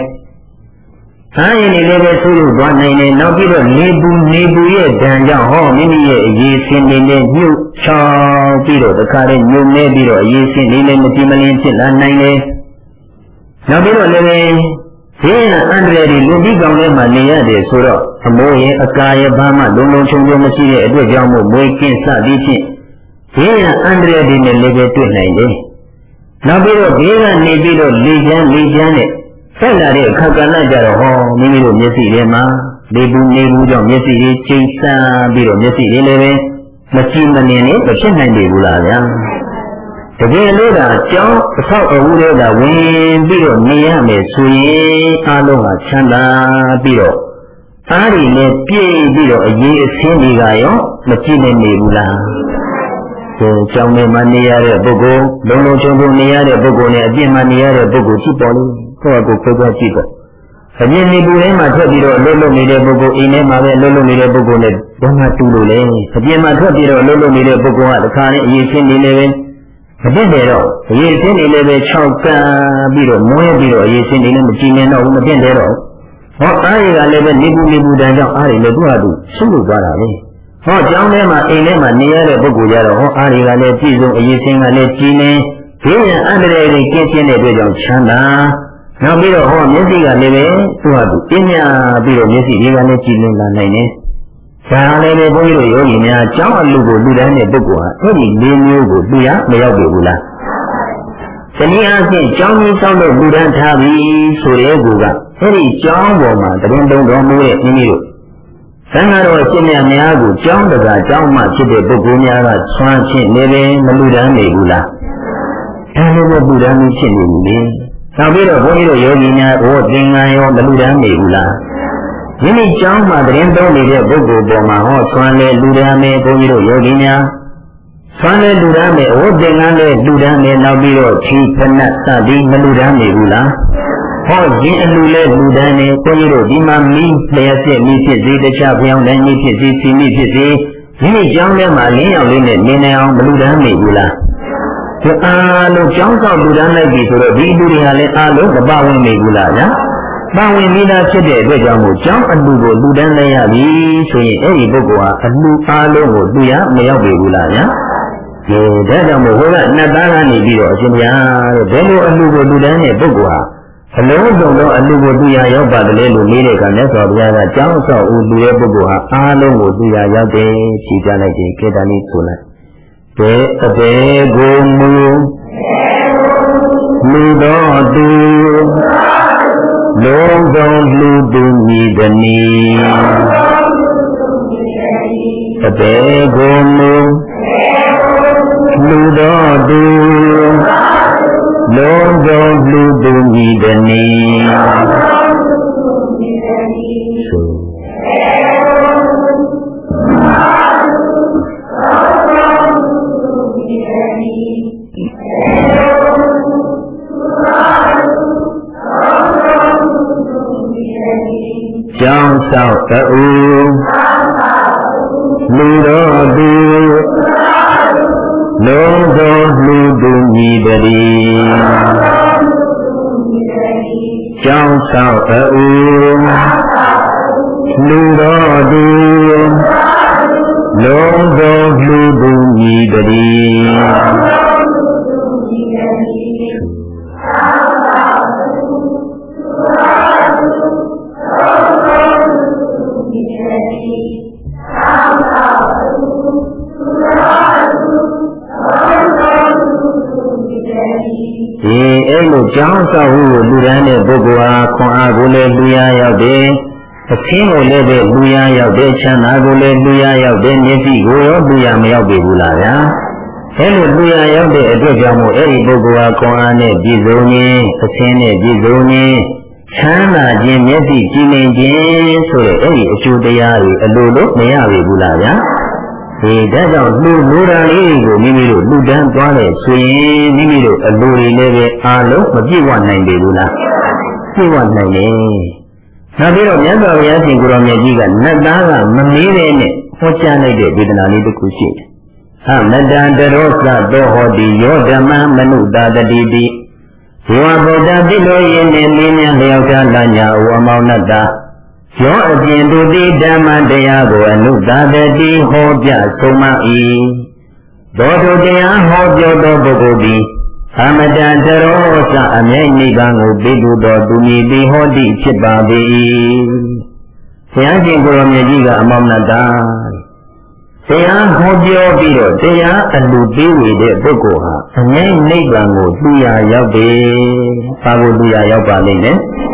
အာရင်နေလည်းပဲဆိုးလို့သွားနိုင်တယ်နောက်ပြီးတော့နေပူနေပူရဲ့ဒဏ်ကြောင့်ဟောမိမိရဲ့အရေးစင်းနေနဲ့ညှို့ချောင်းပြီးတော့တခါလေးညှို့နေပြီးတော့အရေးစင်းနေလည်းမကြည်မလင်းဖြစ်လာနိုင်တယ်နောက်ပြီးတော့လည်းဒီအန္တရာယ်တွေလူပြီးကောင်ထဲမှာနေရတယ်ဆိုတော့အမိုးရဲ့အကာရဲ့ဘာမှလုံလုံချုံချုံမရှိတဲ့အတွက်ကြောင့်မို့မွေးကင်းစသည်ဖြင့် ဒီအန္တရာယ်တွေနဲ့လည်းပဲတွေ့နိုင်တယ်နောက်ပြီးတော့ဒီကနေပြီးတော့လေချမ်းလေချမ်းနဲ့ဆက်လာတဲ့အခါကဏ္ဍကြတော့ဟောမိမိတို့မျက်စိထဲမှာလေဘူးနေဘူးကြောင့်မျက်စိတွေချိန်ဆပြီးတော့မျက်စိတွေလည်းပဲမကြည့်မမြင်နဲ့မဖြစ်နိုင်ပြီဘူးလားဗျာတကယ်လို့ဒါကြောင်းအဆောက်အဦတွေကဝင်ပြီးတော့နေရမယ်ဆိုရင်အားလုံးကချမ်းသာပြီးတော့အားတွေလည်းပြည့်ပြီးတော့အရေးအစင်းတွေကရောမကြည့်နိုင်နေဘူးလား ကိုကြောင်းထဲမှာနေရတဲ့ပုဂ္ဂိုလ်လုံလုံချုံချုံနေရတဲ့ပုဂ္ဂိုလ်နဲ့အပြင်မှာနေရတဲ့ပုဂ္ဂိုလ်ကြည့်ပေါ်လို့ကိုယ့်အကိုခွဲခွဲကြည့်ပေါ့အမြင်နေပူထဲမှာထွက်ပြီးတော့အလုပ်လုပ်နေတဲ့ပုဂ္ဂိုလ်အိမ်ထဲမှာပဲအလုပ်လုပ်နေတဲ့ပုဂ္ဂိုလ်နဲ့ဘာမှတူလို့လဲအပြင်မှာထွက်ပြီးတော့အလုပ်လုပ်နေတဲ့ပုဂ္ဂိုလ်ကတစ်ခါနဲ့အရေးချင်းနေနေပဲမပြည့်တယ်တော့အရေးချင်းနေလည်းပဲ၆ကံပြီးတော့မွဲပြီးတော့အရေးချင်းနေလည်းမကြည်နေတော့ဘူးမပြည့်တယ်တော့ဟောအားရကလည်းပဲနေပူနေပူတန်ကြောင့်အားရလည်းသူ့ဟာသူဆုလို့သွားတာပဲ ဟောကျောင်းထဲမှာအိမ်ထဲမှာနေရတဲ့ပုဂ္ဂိုလ်ကြတော့ဟောအားရကလည်းပြည့်စုံအရေးချင်းကလည်းကြည်နေဘေးရန်အန္တရာယ်တွေကင်းရှင်းတဲ့အတွက်ကြောင့်ချမ်းသာနောက်ပြီးတော့ဟောမျက်စိကလည်းပဲသူ့ဟာသူပညာပြီးတော့မျက်စိတွေကလည်းကြည်လင်လာနိုင်တယ်။ဒါလည်းပဲဘုန်းကြီးတို့ယောဂီများကျောင်းအလူကိုလူတန်းတဲ့ပုဂ္ဂိုလ်ဟာအဲ့ဒီလေးမျိုးကိုသူရမရောက်ပြီဘူးလား။တနည်းအားဖြင့်ကျောင်းကြီးကျောင်းတို့လူတန်းထားပြီဆိုတဲ့ကူကအဲ့ဒီကျောင်းပေါ်မှာတရင်တုံတော်မူတဲ့မိမိတို့ သံဃာတော်အရှင်မြတ်များကိုကျောင်းတကာကျောင်းမှဖြစ်တဲ့ပုဂ္ဂိုလ်များကဆွမ်းချင်းနေပင်မလူတန်းနေဘူးလား။အဲလိုပဲလူတန်းနေဖြစ်နေပြီလေ။နောက်ပြီးတော့ဘုန်းကြီးတို့ယောဂီများဟောသင်္ကန်းရောလူတန်းနေဘူးလားမိမိကျောင်းမှာတရင်သုံးနေတဲ့ပုဂ္ဂိုလ်ပေါ်မှာဟောဆွမ်းလေလူတန်းမယ်ဘုန်းကြီးတို့ယောဂီများဆွမ်းလေလူတန်းမယ်ဟောသင်္ကန်းလေလူတန်းမယ်နောက်ပြီးတော့ခြေဖနတ်စသည်မလူတန်းနေဘူးလား ဟောရင်အလူလဲလူတန်းနေကိုကြီးတို့ဒီမှာမီးလျှက်စစ်မီးဖြစ်စေတခြားဖျောင်းတိုင်းမီးဖြစ်စေစီမီးဖြစ်စေမိမိကျောင်းထဲမှာလင်းရောင်လေးနဲ့နေနေအောင်မလူတန်းနေဘူးလားဒီအားလုံးကျောင်းဆောင်လူတန်းလိုက်ပြီဆိုတော့ဒီလူတွေဟာလည်းအားလုံးမပဝင်နေဘူးလားဗျာပါဝင်မိသားဖြစ်တဲ့အတွက်ကြောင့်မို့ကျောင်းအလူကိုလူတန်းလိုက်ရပြီဆိုရင်အဲ့ဒီပုဂ္ဂိုလ်ဟာအလူအားလုံးကိုလူရမရောက်ပြီဘူးလားဗျာဒီဒါကြောင့်မို့ဟိုကနှစ်သားကနေပြီးတော့အရှင်ဘုရားတဲ့ဘယ်လိုအလူကိုလူတန်းတဲ့ပုဂ္ဂိုလ်ဟာ အလုံးစုံသောအလူကိုသူရရောက်ပါတယ်လို့လေးတဲ့ကမြတ်စွာဘုရားကကျောင်းဆောက်ဦးလူရဲ့ပုဂ္ဂိုလ်ဟာအားလုံးကိုသူရရောက်တယ်ဖြေကြလိုက်တယ်ကေတဏိဆိုလိုက်ဘယ်အဘေကိုမူလူတော်သူလုံးစုံလူသူမြည်သည်နီအဘေကိုမူလူတော်သူလုံးစုံလူသူ မြည်သည်နီကျောင်းဆောက်တူလူတော်သူလုံးစုံလူသူမြည်တည်း ကျောင်းဆောက်တူလူတော်သူ ကျောင်းဆောက်ဟုလူရန်တဲ့ပုဂ္ဂိုလ်ဟာခွန်အားကိုလည်းလူရရောက်တယ်အသင်းကိုလည်းပဲလူရရောက်တယ်ချမ်းသာကိုလည်းလူရရောက်တယ်မျက်စိကိုရောလူရမရောက်ပြီဘူးလားဗျာအဲ့လိုလူရရောက်တဲ့အတွက်ကြောင့်မို့အဲ့ဒီပုဂ္ဂိုလ်ဟာခွန်အားနဲ့ပြည့်စုံခြင်းအသင်းနဲ့ပြည့်စုံခြင်းချမ်းသာခြင်းမျက်စိကြည်လင်ခြင်းဆိုတဲ့အဲ့ဒီအကျိုးတရားတွေအလိုလိုမရပြီဘူးလားဗျာ ဒီဒါကြောင့်လူလူရာလေးကိုမိမိတို့လူတန်းသွားတယ်ဆိုရင်မိမိတို့အလိုတွေလည်းပဲအားလုံးမပြည့်ဝနိုင်ပြီဘူးလားပြည့်ဝနိုင်တယ်နောက်ပြီးတော့မြတ်စွာဘုရားရှင်ကိုရောင်မြတ်ကြီးကနတ်သားကမမေးတဲ့နဲ့ဟောကြားလိုက်တဲ့ဒေသနာလေးတစ်ခုရှိတယ်။အမတံတရောသတောဟောတိယောဓမ္မမနုတာတတိတိဇေဝဗုဒ္ဓတိလိုယင်းနေမင်းများလျောက်ချလညာဝမောနတ္တ ယောအကျင်သူတိဓမ္မတရားကိုအနုတာတတိဟောပြဆုံးမ၏သောတုတရားဟောပြောသောပုဂ္ဂိုလ်သည်အမတန်တရောစအမြိုက်နိဗ္ဗာန်ကိုသိသူတော်သူမည်သည်ဟောတိဖြစ်ပါ၏ဘုရားရှင်ကိုယ်တော်မြတ်ကြီးကအမောင်နတာတရားဟောပြောပြီးတော့တရားအလူပေးဝေတဲ့ပုဂ္ဂိုလ်ဟာအမြိုက်နိဗ္ဗာန်ကိုသူရရောက်တယ်။ဘာကိုသူရရောက်ပါလိမ့်လဲ။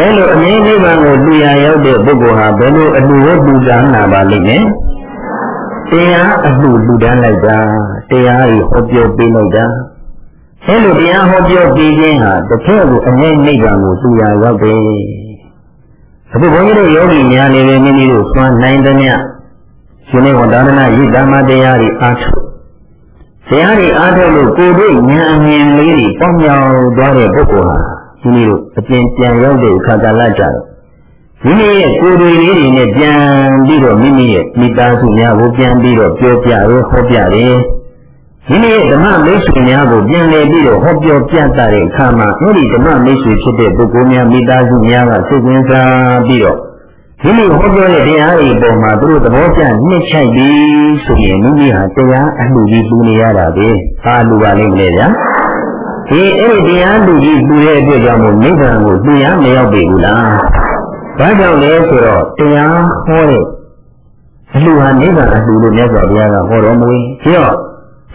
အဲလိုအမြဲနိဗ္ဗာန်ကိုသူရရောက်တဲ့ပုဂ္ဂိုလ်ဟာဘယ်လိုအလူဝတ္တုဒါနာပါလိမ့်လဲ။တရားအမှုလူတန်းလိုက်တာတရားကြီးဟောပြောပေးလိုက်တာအဲလိုတရားဟောပြောပေးခြင်းဟာတစ်ဖက်ကိုအငြိမ့်နိဗ္ဗာန်ကိုသူရရောက်တယ်အခုဘုန်းကြီးတို့ယောဂီများနေပဲမိမိတို့သွမ်းနိုင်တဲ့မြတ်ရှင်နေဝဒါနနာယိတမတရားတွေအားထုတ်တရားတွေအားထုတ်လို့ကိုယ်တို့ဉာဏ်အမြင်လေးတွေပေါင်းမြောက်သွားတဲ့ပုဂ္ဂိုလ်ဟာ မိမိတို့အပြင်ပြန်ရောက်တဲ့အခါကလာကြတော့မိမိရဲ့ကိုယ်တွေလေးတွေနဲ့ပြန်ပြီးတော့မိမိရဲ့မိသားစုများကိုပြန်ပြီးတော့ပြောပြရဲဟောပြတယ်မိမိရဲ့ဓမ္မမိတ်ဆွေများကိုပြန်လည်ပြီးတော့ဟောပြောပြသတဲ့အခါမှာအဲ့ဒီဓမ္မမိတ်ဆွေဖြစ်တဲ့ပုဂ္ဂိုလ်များမိသားစုများကစိတ်ဝင်စားပြီးတော့မိမိဟောပြောတဲ့တရားတွေပေါ်မှာသူတို့သဘောကျနှစ်ချိုက်ပြီးဆိုရင်မိမိဟာတရားအမှုကြီးပူနေရတာပဲအာလူပါလိမ့်မယ်ဗျာ ဒီအဲ့ဒီတရားလူကြီးပူတဲ့အတွက်ကြောင့်မို့နိဗ္ဗာန်ကိုသိရမရောက်ပြီဘူးလားဘာကြောင့်လဲဆိုတော့တရားဟောတဲ့အလှဟာနိဗ္ဗာန်အလှလို့မြတ်စွာဘုရားကဟောတော်မူပြီးတော့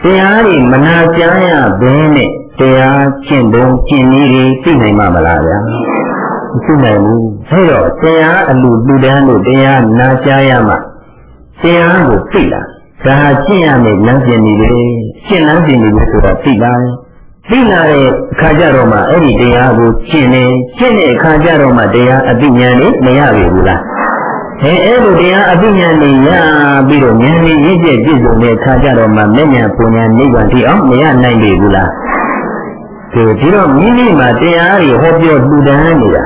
တရားတွေမနာကြားရဘဲနဲ့တရားကျင့်ပုံကျင့်နည်းတွေသိနိုင်မှာမလားဗျာမသိနိုင်ဘူးအဲတော့တရားအလှလူတန်းလို့တရားနာကြားရမှတရားကိုသိတာဒါကျင့်ရမယ်လမ်းစဉ်တွေကျင့်လမ်းစဉ်တွေဆိုတာသိပါတယ် သိလာတဲ့အခါကျတော့မှအဲ့ဒီတရားကိုကျင့်နေကျင့်တဲ့အခါကျတော့မှတရားအသိဉာဏ်နဲ့မရပြီဘူးလားအဲအဲ့လိုတရားအသိဉာဏ်နဲ့ရပြီးတော့ဉာဏ်နဲ့ရင့်ကျက်ပြည့်စုံတဲ့အခါကျတော့မှမျက်ဉာဏ်ပူဉာဏ်နိဗ္ဗာန်ထိအောင်မရနိုင်ပြီဘူးလားဒီဒီတော့မိမိမှာတရားတွေဟောပြောလှူဒန်းနေတာ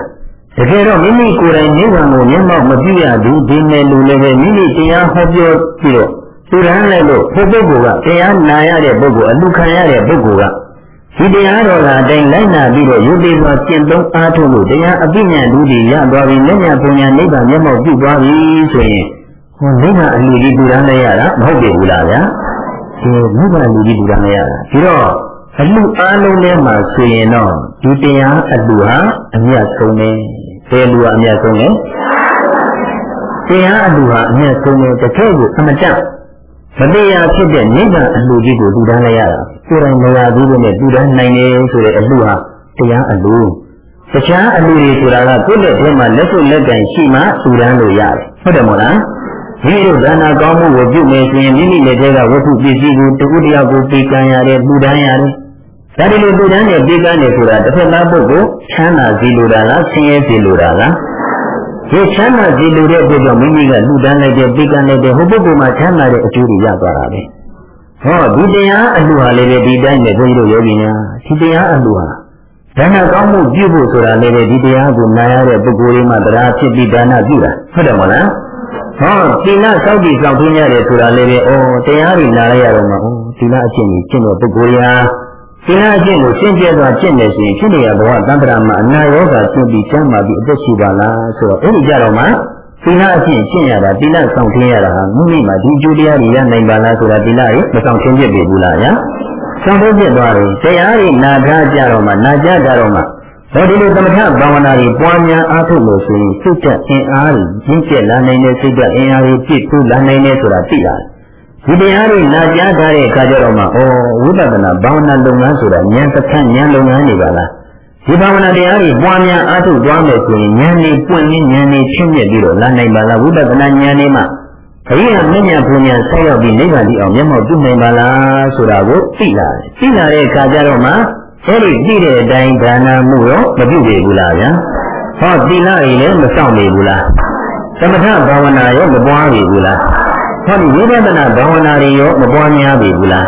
တကယ်တော့မိမိကိုယ်တိုင်နိဗ္ဗာန်ကိုမျက်မှောက်မပြုရဘူးဒီနယ်လူလည်းပဲမိမိတရားဟောပြောပြီးတော့လှူဒန်းလိုက်လို့ဘုပုဂ္ဂိုလ်ကတရားနာရတဲ့ပုဂ္ဂိုလ်အလူခံရတဲ့ပုဂ္ဂိုလ်က ဒီတရားတော်ကအတိုင်းလိုက်နာပြီးတော့ယုတ်တိစွာကျင့်သုံးအားထုတ်လို့တရားအပိညာဒုတိယရသွားပြီလက်ညာပုံညာနိဗ္ဗာန်မျက်မှောက်ပြုသွားပြီဆိုရင်ဟောနိဗ္ဗာန်အလူကြီးပူရမ်းလိုက်ရတာမဟုတ်ပြီဘူးလားဗျာဒီနိဗ္ဗာန်အလူကြီးပူရမ်းလိုက်ရတာဒီတော့အလူအားလုံးထဲမှာဆိုရင်တော့ဒီတရားအလူဟာအမြတ်ဆုံးပဲဘယ်လူဟာအမြတ်ဆုံးလဲတရားအလူဟာအမြတ်ဆုံးပဲတကယ်ကိုအမတတ်မတရားဖြစ်တဲ့နိဗ္ဗာန်အလူကြီးကိုလူတန်းလိုက်ရတာ ကိုယ်တိုင်မရသေးဘူးနဲ့လူတန်းနိုင်တယ်ဆိုတဲ့အလူဟာတရားအလူတခြားအလူတွေဆိုတာကကိုယ့်လက်ထဲမှာလက်စုပ်လက်ကင်ရှိမှလူတန်းလို့ရတယ်ဟုတ်တယ်မို့လားမိမိတို့ဒါနာကောင်းမှုကိုပြုမယ်ဆိုရင်မိမိလက်ထဲကဝတ္ထုပစ္စည်းကိုတခုတယောက်ကိုပေးကမ်းရတယ်လူတန်းရတယ်ဒါဒီလိုလူတန်းနဲ့ပေးကမ်းတယ်ဆိုတာတစ်ဖက်သားပုဂ္ဂိုလ်ချမ်းသာစီလိုတာလားဆင်းရဲစီလိုတာလားဒီချမ်းသာစီလိုတဲ့ပုဂ္ဂိုလ်မိမိကလူတန်းလိုက်တဲ့ပေးကမ်းလိုက်တဲ့ဟိုပုဂ္ဂိုလ်မှာချမ်းသာတဲ့အကျိုးတွေရသွားတာပဲ ဟောဒီတရားအလှဟာလည်းပဲဒီတိုင်းနဲ့ဘုန်းကြီးတို့ယောဂီများဒီတရားအလှဟာဒါနကောင်းမှုပြုဖို့ဆိုတာလည်းပဲဒီတရားကိုနားရတဲ့ပုဂ္ဂိုလ်တွေမှာတရားဖြစ်ပြီးဒါနပြုတာဟုတ်တယ်မဟုတ်လားဟောသီလစောင့်တည်စောင့်ထင်းရတယ်ဆိုတာလည်းပဲဩတရားတွေနားရရတော့မှာဩသီလအကျင့်ကြီးကျင့်တဲ့ပုဂ္ဂိုလ်ရာသီလအကျင့်ကိုရှင်းပြသွားကျင့်နေစဉ်ဖြစ်နေရဘဝတံ္ဍရာမှာအနာရောဂါကျင့်ပြီးကျမ်းမာပြီးအသက်ရှိပါလားဆိုတော့အဲ့ဒီကြတော့မှ သီလအကျင့်ကျင့်ရတာသီလစောင့်ထင်းရတာဟာမိမိမှာဒီအကျိုးတရားတွေရနိုင်ပါလားဆိုတာသီလရေမဆောင်ထင်းပြပြီဘူးလားညာဆောင်ထင်းပြသွားတယ်တရားတွေနာထားကြတော့မှနာကြကြတော့မှတော့ဒီလိုသမထဘာဝနာတွေပွားများအားထုတ်လို့ဆိုရင်စိတ်တက်အင်အားတွေရင့်ကျက်လာနိုင်တဲ့စိတ်တက်အင်အားတွေပြည့်စုံလာနိုင်တဲ့ဆိုတာသိလာတယ်ဒီတရားတွေနာကြားထားတဲ့အခါကျတော့မှဩဝိပဿနာဘာဝနာလုပ်ငန်းဆိုတာဉာဏ်တစ်ခါဉာဏ်လုပ်ငန်းတွေပါလား ဒီဘာဝနာတရားတွေပွားများအားထုတ်သွားမယ်ဆိုရင်ဉာဏ်တွေပွင့်ရင်းဉာဏ်တွေချင်းမြက်ပြီးတော့လာနိုင်ပါလားဝိပဿနာဉာဏ်တွေမှာအရိယာမဉ္ဇဉ်ပူညာဆက်ရောက်ပြီးနိဗ္ဗာန်ကြီးအောင်မျက်မှောက်ပြုနိုင်ပါလားဆိုတာကိုသိလာတယ်သိလာတဲ့အခါကျတော့မှအဲ့ဒီသိတဲ့အတိုင်းဒါနမှုရောမပြုပေဘူးလားဗျာဟောသီလတွေလည်းမစောင့်ပေဘူးလားသမထဘာဝနာရောမပွားပေဘူးလားဟောဒီဝိပဿနာဘာဝနာတွေရောမပွားများပေဘူးလား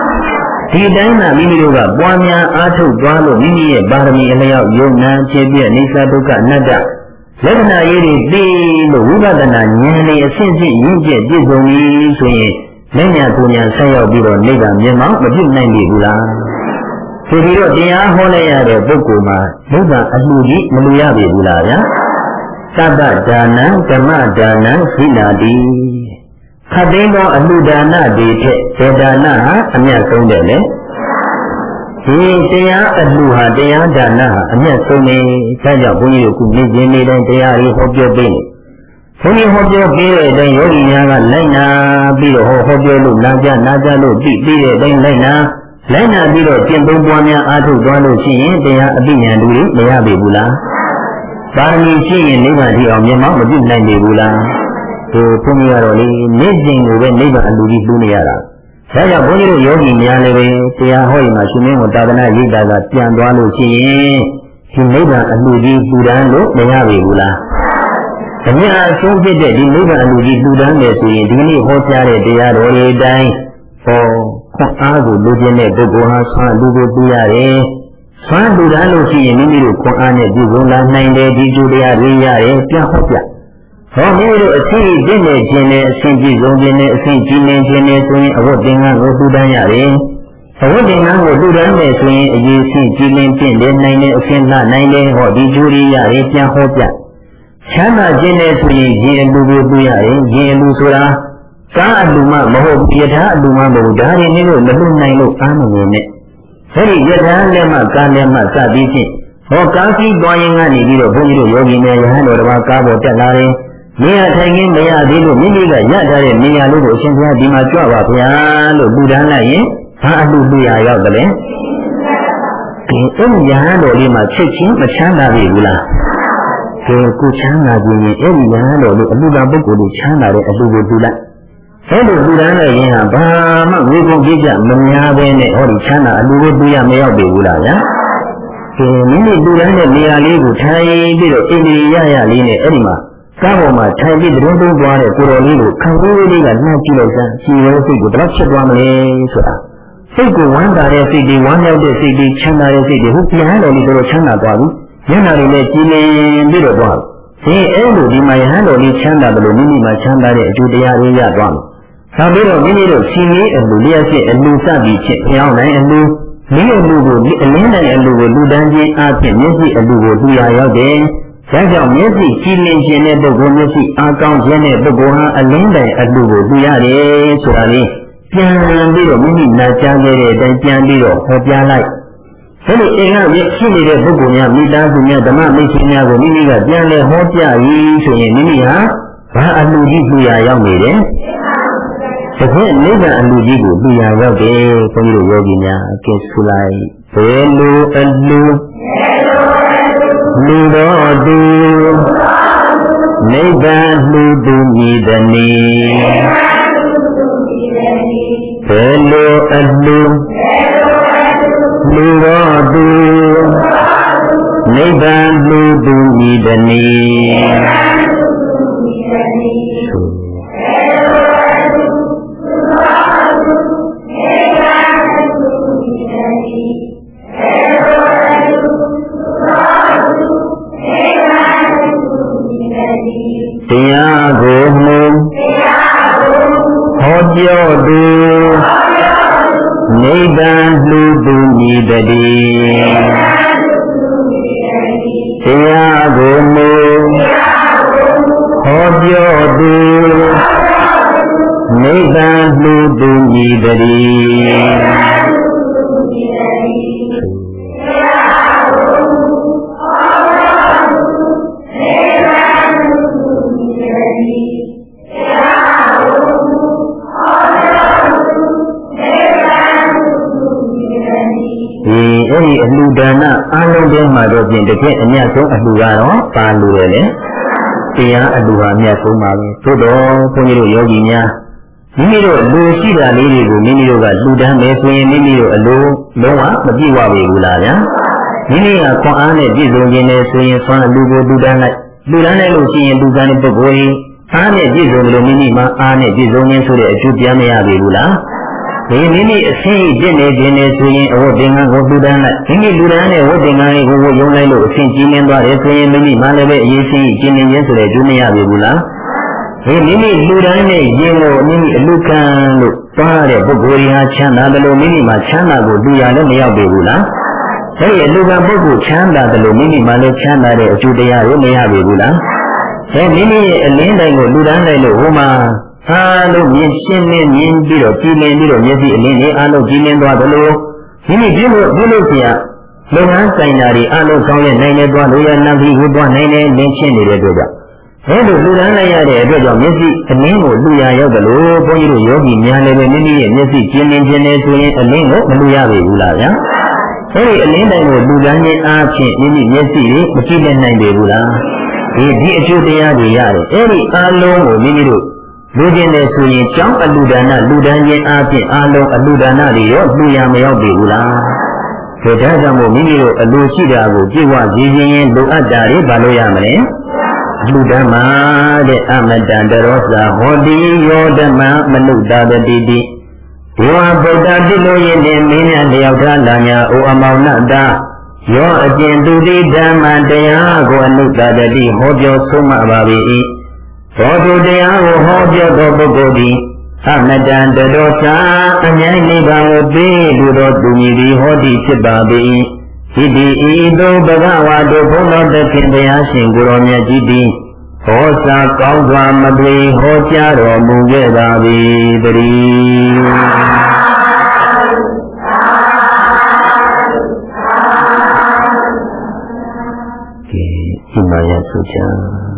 ဒီတိုင်းမှာမိမိတို့ကပွားများအားထုတ်သွားလို့မိမိရဲ့ပါရမီအလျောက်ယုံနာဖြစ်ပြအိသဒုက္ခအနတ္တလက္ခဏာရေးတွေသိလို့ဝိပဿနာဉာဏ်လေးအဆင့်ဆင့်ရင့်ကျက်ပြည့်စုံပြီဆိုရင်လက်ညာပူညာဆက်ရောက်ပြီးတော့နိဗ္ဗာန်မျက်မှောက်မပြုနိုင်ပြီဘူးလားဒီပြီးတော့တရားဟောလိုက်ရတဲ့ပုဂ္ဂိုလ်မှာနိဗ္ဗာန်အမှုကြီးမလူရပြီဘူးလားဗျာသတ္တဒါနံဓမ္မဒါနံသီနာတိ ခတ်သိမ်းသောအမှုဒါနတွေထက်ဒေဒါနဟာအမြတ်ဆုံးတယ်လေဒီတရားအလှဟာတရားဒါနဟာအမျက်ဆုံးနေဒါကြောင့်ဘုန်းကြီးတို့ခုနေ့ချင်းနေ့တိုင်းတရားတွေဟောပြောပေးနေဘုန်းကြီးဟောပြောပေးတဲ့အတိုင်းယောဂီများကလိုက်နာပြီးတော့ဟောဟောပြောလို့နာကြနာကြလို့ပြီးပြီးတဲ့အတိုင်းလိုက်နာလိုက်နာပြီးတော့ကျင့်သုံးပွားများအားထုတ်သွားလို့ရှိရင်တရားအပိညာတူတွေမရပြီဘူးလားပါရမီရှိရင်နိဗ္ဗာန်ထိအောင်မြတ်မမပြုနိုင်ပြီဘူးလား ဒီဘုန်းကြီးကတော့လေနေ့စဉ်ကိုပဲနိဗ္ဗာန်အလူကြီးပြုနေရတာဒါကြောင့်ဘုန်းကြီးတို့ယောဂီများလည်းပဲတရားဟောရင်မှရှင်မင်းကိုတာသနာရိပ်တာကပြန်သွားလို့ရှိရင်ဒီနိဗ္ဗာန်အမှုကြီးပူတန်းလို့မရပြီဘူးလား။အမြတ်အဆုံးဖြစ်တဲ့ဒီနိဗ္ဗာန်အမှုကြီးပူတန်းတယ်ဆိုရင်ဒီနေ့ဟောကြားတဲ့တရားတော်တွေအတိုင်းဟောခွန်အားကိုလူကျင်တဲ့ပုဂ္ဂိုလ်ဟာဆွမ်းလူကိုပြရတယ်။ဆွမ်းလူတန်းလို့ရှိရင်မိမိတို့ခွန်အားနဲ့ပြုစုလာနိုင်တယ်ဒီကျိုးတရားတွေရတယ်ပြဟောပြ။ ဟောမိမိတို့အစီအပြည့်နဲ့ခြင်းနဲ့အစဉ်ပြည့်စုံခြင်းနဲ့အစဉ်ကြည်နေခြင်းနဲ့ဆိုရင်အဝတ်သင်္ကန်းကိုထူတန်းရတယ်။အဝတ်သင်္ကန်းကိုထူတန်းမယ်ဆိုရင်အရေးစီကြည်နေပြည့်တဲ့နိုင်တဲ့အစဉ်လှနိုင်တဲ့ဟောဒီကျိုးရရတယ်ပြန်ဟောပြ။ချမ်းသာခြင်းနဲ့ဆိုရင်ရေအလူကိုပြရတယ်။ရေအလူဆိုတာကားအလူမှမဟုတ်ဘူးယထာအလူမှမဟုတ်ဒါတွေနည်းလို့မလွတ်နိုင်လို့အားမငယ်နဲ့။အဲဒီယထာလက်မှကားလက်မှစသည်ဖြင့်ဟောကားကြီးသွားရင်ကနေပြီးတော့ဘုန်းကြီးတို့ယောဂီများယဟန်တော်တစ်ပါးကားပေါ်တက်လာတယ်။ နေရာထိုင်ခင်းမရသေးလို့မိမိကရထားတဲ့နေရာလေးကိုအရှင်ဘုရားဒီမှာကြွပါဗျာလို့ပူတန်းလိုက်ရင်ဘာအလှပြရရောက်တယ်လဲဒီအဲ့ဒီရဟန်းတော်လေးမှာချက်ချင်းမချမ်းသာပြီဘူးလားဒီကိုချမ်းသာခြင်းရင်အဲ့ဒီရဟန်းတော်လေးအလှကပုဂ္ဂိုလ်လေးချမ်းသာတဲ့အလှကိုပူလိုက်အဲ့ဒီပူတန်းလိုက်ရင်ဟာဘာမှဝေကုန်ကြည့်ကြမများပဲနဲ့ဟောဒီချမ်းသာအလှကိုပူရမရောက်ပြီဘူးလားဗျာဒီမိမိပူတန်းတဲ့နေရာလေးကိုထိုင်ပြီးတော့အိန္ဒိယရရလေးနဲ့အဲ့ဒီမှာ ကားပေါ်မှာထိုင်ပြီးတုံးတုံးသွားတဲ့ကိုတော်လေးကိုခံပြီးလေးကနှောက်ကြည့်လိုက်စမ်းကြည်ရဲစိတ်ကိုဘယ်တော့ဖြစ်သွားမလဲဆိုတာစိတ်ကိုဝမ်းသာတဲ့စိတ်တွေဝမ်းမြောက်တဲ့စိတ်တွေချမ်းသာတဲ့စိတ်တွေဟိုပြန်တော်လေးတို့ချမ်းသာသွားပြီမျက်နှာတွေလည်းကြည်လင်ပြီးတော့သွားပြီဒီအဲ့လိုဒီမှာယဟန်တော်လေးချမ်းသာတယ်လို့မိမိမှာချမ်းသာတဲ့အကျိုးတရားတွေရသွားမယ်နောက်ပြီးတော့မိမိတို့ရှင်လေးအလူလျက်ဖြစ်အလူစပြီးဖြစ်ဖျောင်းနိုင်အလူလေးအလူကိုအလင်းနိုင်အလူကိုလူတန်းချင်းအဖြစ်မျက်စိအလူကိုလူရရောက်တယ်။ ဒါကြောင့်မျက်စိကြည်လင်ခြင်းတဲ့ပုဂ္ဂိုလ်မျက်စိအားကောင်းခြင်းတဲ့ပုဂ္ဂိုလ်ဟာအလင်းတိုင်အလူကိုလူရတယ်ဆိုတာလေးပြန်ပြီးတော့မိမိနာကြားခဲ့တဲ့အတိုင်းပြန်ပြီးတော့ဟောပြလိုက်။ဒါလို့အိမ်ကရှိနေတဲ့ပုဂ္ဂိုလ်များမိသားစုများဓမ္မမိတ်ဆွေများကိုမိမိကပြန်လဲဟောပြပြီးဆိုရင်မိမိဟာဘာအလူကြီးလူရရောက်နေတယ်။တကယ်နိဗ္ဗာန်အလူကြီးကိုလူရရောက်တယ်ခွန်ကြီးတို့ယောဂီများအကဲဆူလိုက်ဘယ်လိုအလူလူ တော်သူနိဗ္ဗာန်လူသူမြည်သည်ဘယ်လိုအလူလူတော်သူနိဗ္ဗာန်လူသူဤတနည်း တရားကိုမူ မှာတော့ပြင်တကယ်အမြတ်ဆုံးအလှူကတော့ပါလို့ရလေတရားအလှူဟာအမြတ်ဆုံးပါပဲသို့တော့ဘုန်းကြီးတို့ယောဂီများမိမိတို့လူရှိတာလေးတွေကိုမိမိတို့ကလှူဒန်းမယ်ဆိုရင်မိမိတို့အလိုလုံးဝမပြည့်ဝပေဘူးလားဗျာမိမိကခွန်အားနဲ့ပြည့်စုံခြင်းနဲ့ဆိုရင်ဆွမ်းလူကိုလှူဒန်းလိုက်လှူဒန်းလိုက်လို့ရှိရင်လူကံတဲ့ပုဂ္ဂိုလ်ကြီးအားနဲ့ပြည့်စုံလို့မိမိမှာအားနဲ့ပြည့်စုံခြင်းဆိုတဲ့အကျိုးပြန်မရပေဘူးလား ဒီမိမိအဆင်းပြစ်နေခြင်းနဲ့ဆိုရင်အဝတ်သင်္ကန်းကိုလူဒန်းလိုက်မိမိလူဒန်းနဲ့ဝတ်သင်္ကန်းကိုဝတ်ယုံလိုက်လို့အဆင်းကြီးနေသွားတယ်ဆိုရင်မိမိမှလည်းပဲအရေးကြီးကြီးနေခြင်းဆိုတဲ့ကျိုးမရပြီဘူးလားဒီမိမိလူဒန်းနဲ့ယင်ကိုမိမိအလူကံလို့သွားတဲ့ပုဂ္ဂိုလ်ကြီးဟာချမ်းသာတယ်လို့မိမိမှာချမ်းသာကိုလူရလည်းမရောက်ပြီဘူးလားအဲ့ဒီအလူကံပုဂ္ဂိုလ်ချမ်းသာတယ်လို့မိမိမှလည်းချမ်းသာတဲ့အကျိုးတရားကိုမရပြီဘူးလားအဲမိမိရဲ့အလင်းတိုင်းကိုလူဒန်းလိုက်လို့ဟိုမှာ အားလုံးမြင်ရှင်းလင်းမြင်ပြီးတော့ကြည်လင်ပြီးတော့မျက်စိအလင်းလေးအားလုံးကြည်လင်သွားသလိုမိမိပြုလို့ပြုလို့ပြလုပ်ငန်းဆိုင်တာတွေအားလုံးဆောင်ရွက်နိုင်တဲ့သွားလို့ရနံပြီးဝတ်သွားနိုင်တဲ့လင်းချင်းနေတဲ့အတွက်ကြောင့်အဲလိုလူတန်းလိုက်ရတဲ့အတွက်ကြောင့်မျက်စိအလင်းကိုလူရရောက်တယ်လို့ဘုန်းကြီးတို့ယောဂီများလည်းပဲမိမိရဲ့မျက်စိကျဉ်းလင်းခြင်းနဲ့ဆိုရင်အလင်းကိုမလူရပြီဘူးလားဗျာအဲဒီအလင်းတိုင်းကိုလူတန်းခြင်းအားဖြင့်မိမိမျက်စိကိုမကြည့်နိုင်ပေဘူးလားဒီဒီအကျိုးတရားတွေရတယ်အဲဒီအားလုံးကိုမိမိတို့ လူကျင်တယ်ဆိုရင်ကြောင်းအလူဒါနလူဒန်းခြင်းအပြင်အလုံးအလူဒါနတွေရောလူရမရောက်ပြီဘူးလားဒါကြောင့်မို့မိမိတို့အလိုရှိတာကိုပြည့်ဝကြည်ခြင်းရင်လိုအပ်တာတွေဘာလို့ရမလဲလူဓမ္မာတဲ့အမတန်တရောစာဟောတိယောဓမ္မမနုဿာတတိတိဒေဝဗုဒ္ဓတိလို့ရင်မင်းများတယောက်ထားလာညာအိုအမောင်နတာယောအကျင့်သူတိဓမ္မတရားကိုအနုဿာတတိဟောပြောဆုံးမပါ၏ သောတုတရားကိုဟောပြောသောပုဂ္ဂိုလ်သည်သမတံတတော်စာအမြိုင်နိဗ္ဗာန်ကိုပေးလူတော်သူမည်သည်ဟောတိဖြစ်ပါ၏ဤတိဤသို့ဘဂဝါတို့ဘုန်းတော်သခင်တရားရှင်ကိုရောမြတ်ကြီးသည်ဟောစာကောင်းစွာမပြေဟောကြားတော်မူခဲ့ပါ၏တည်းဒီမာယသုချာ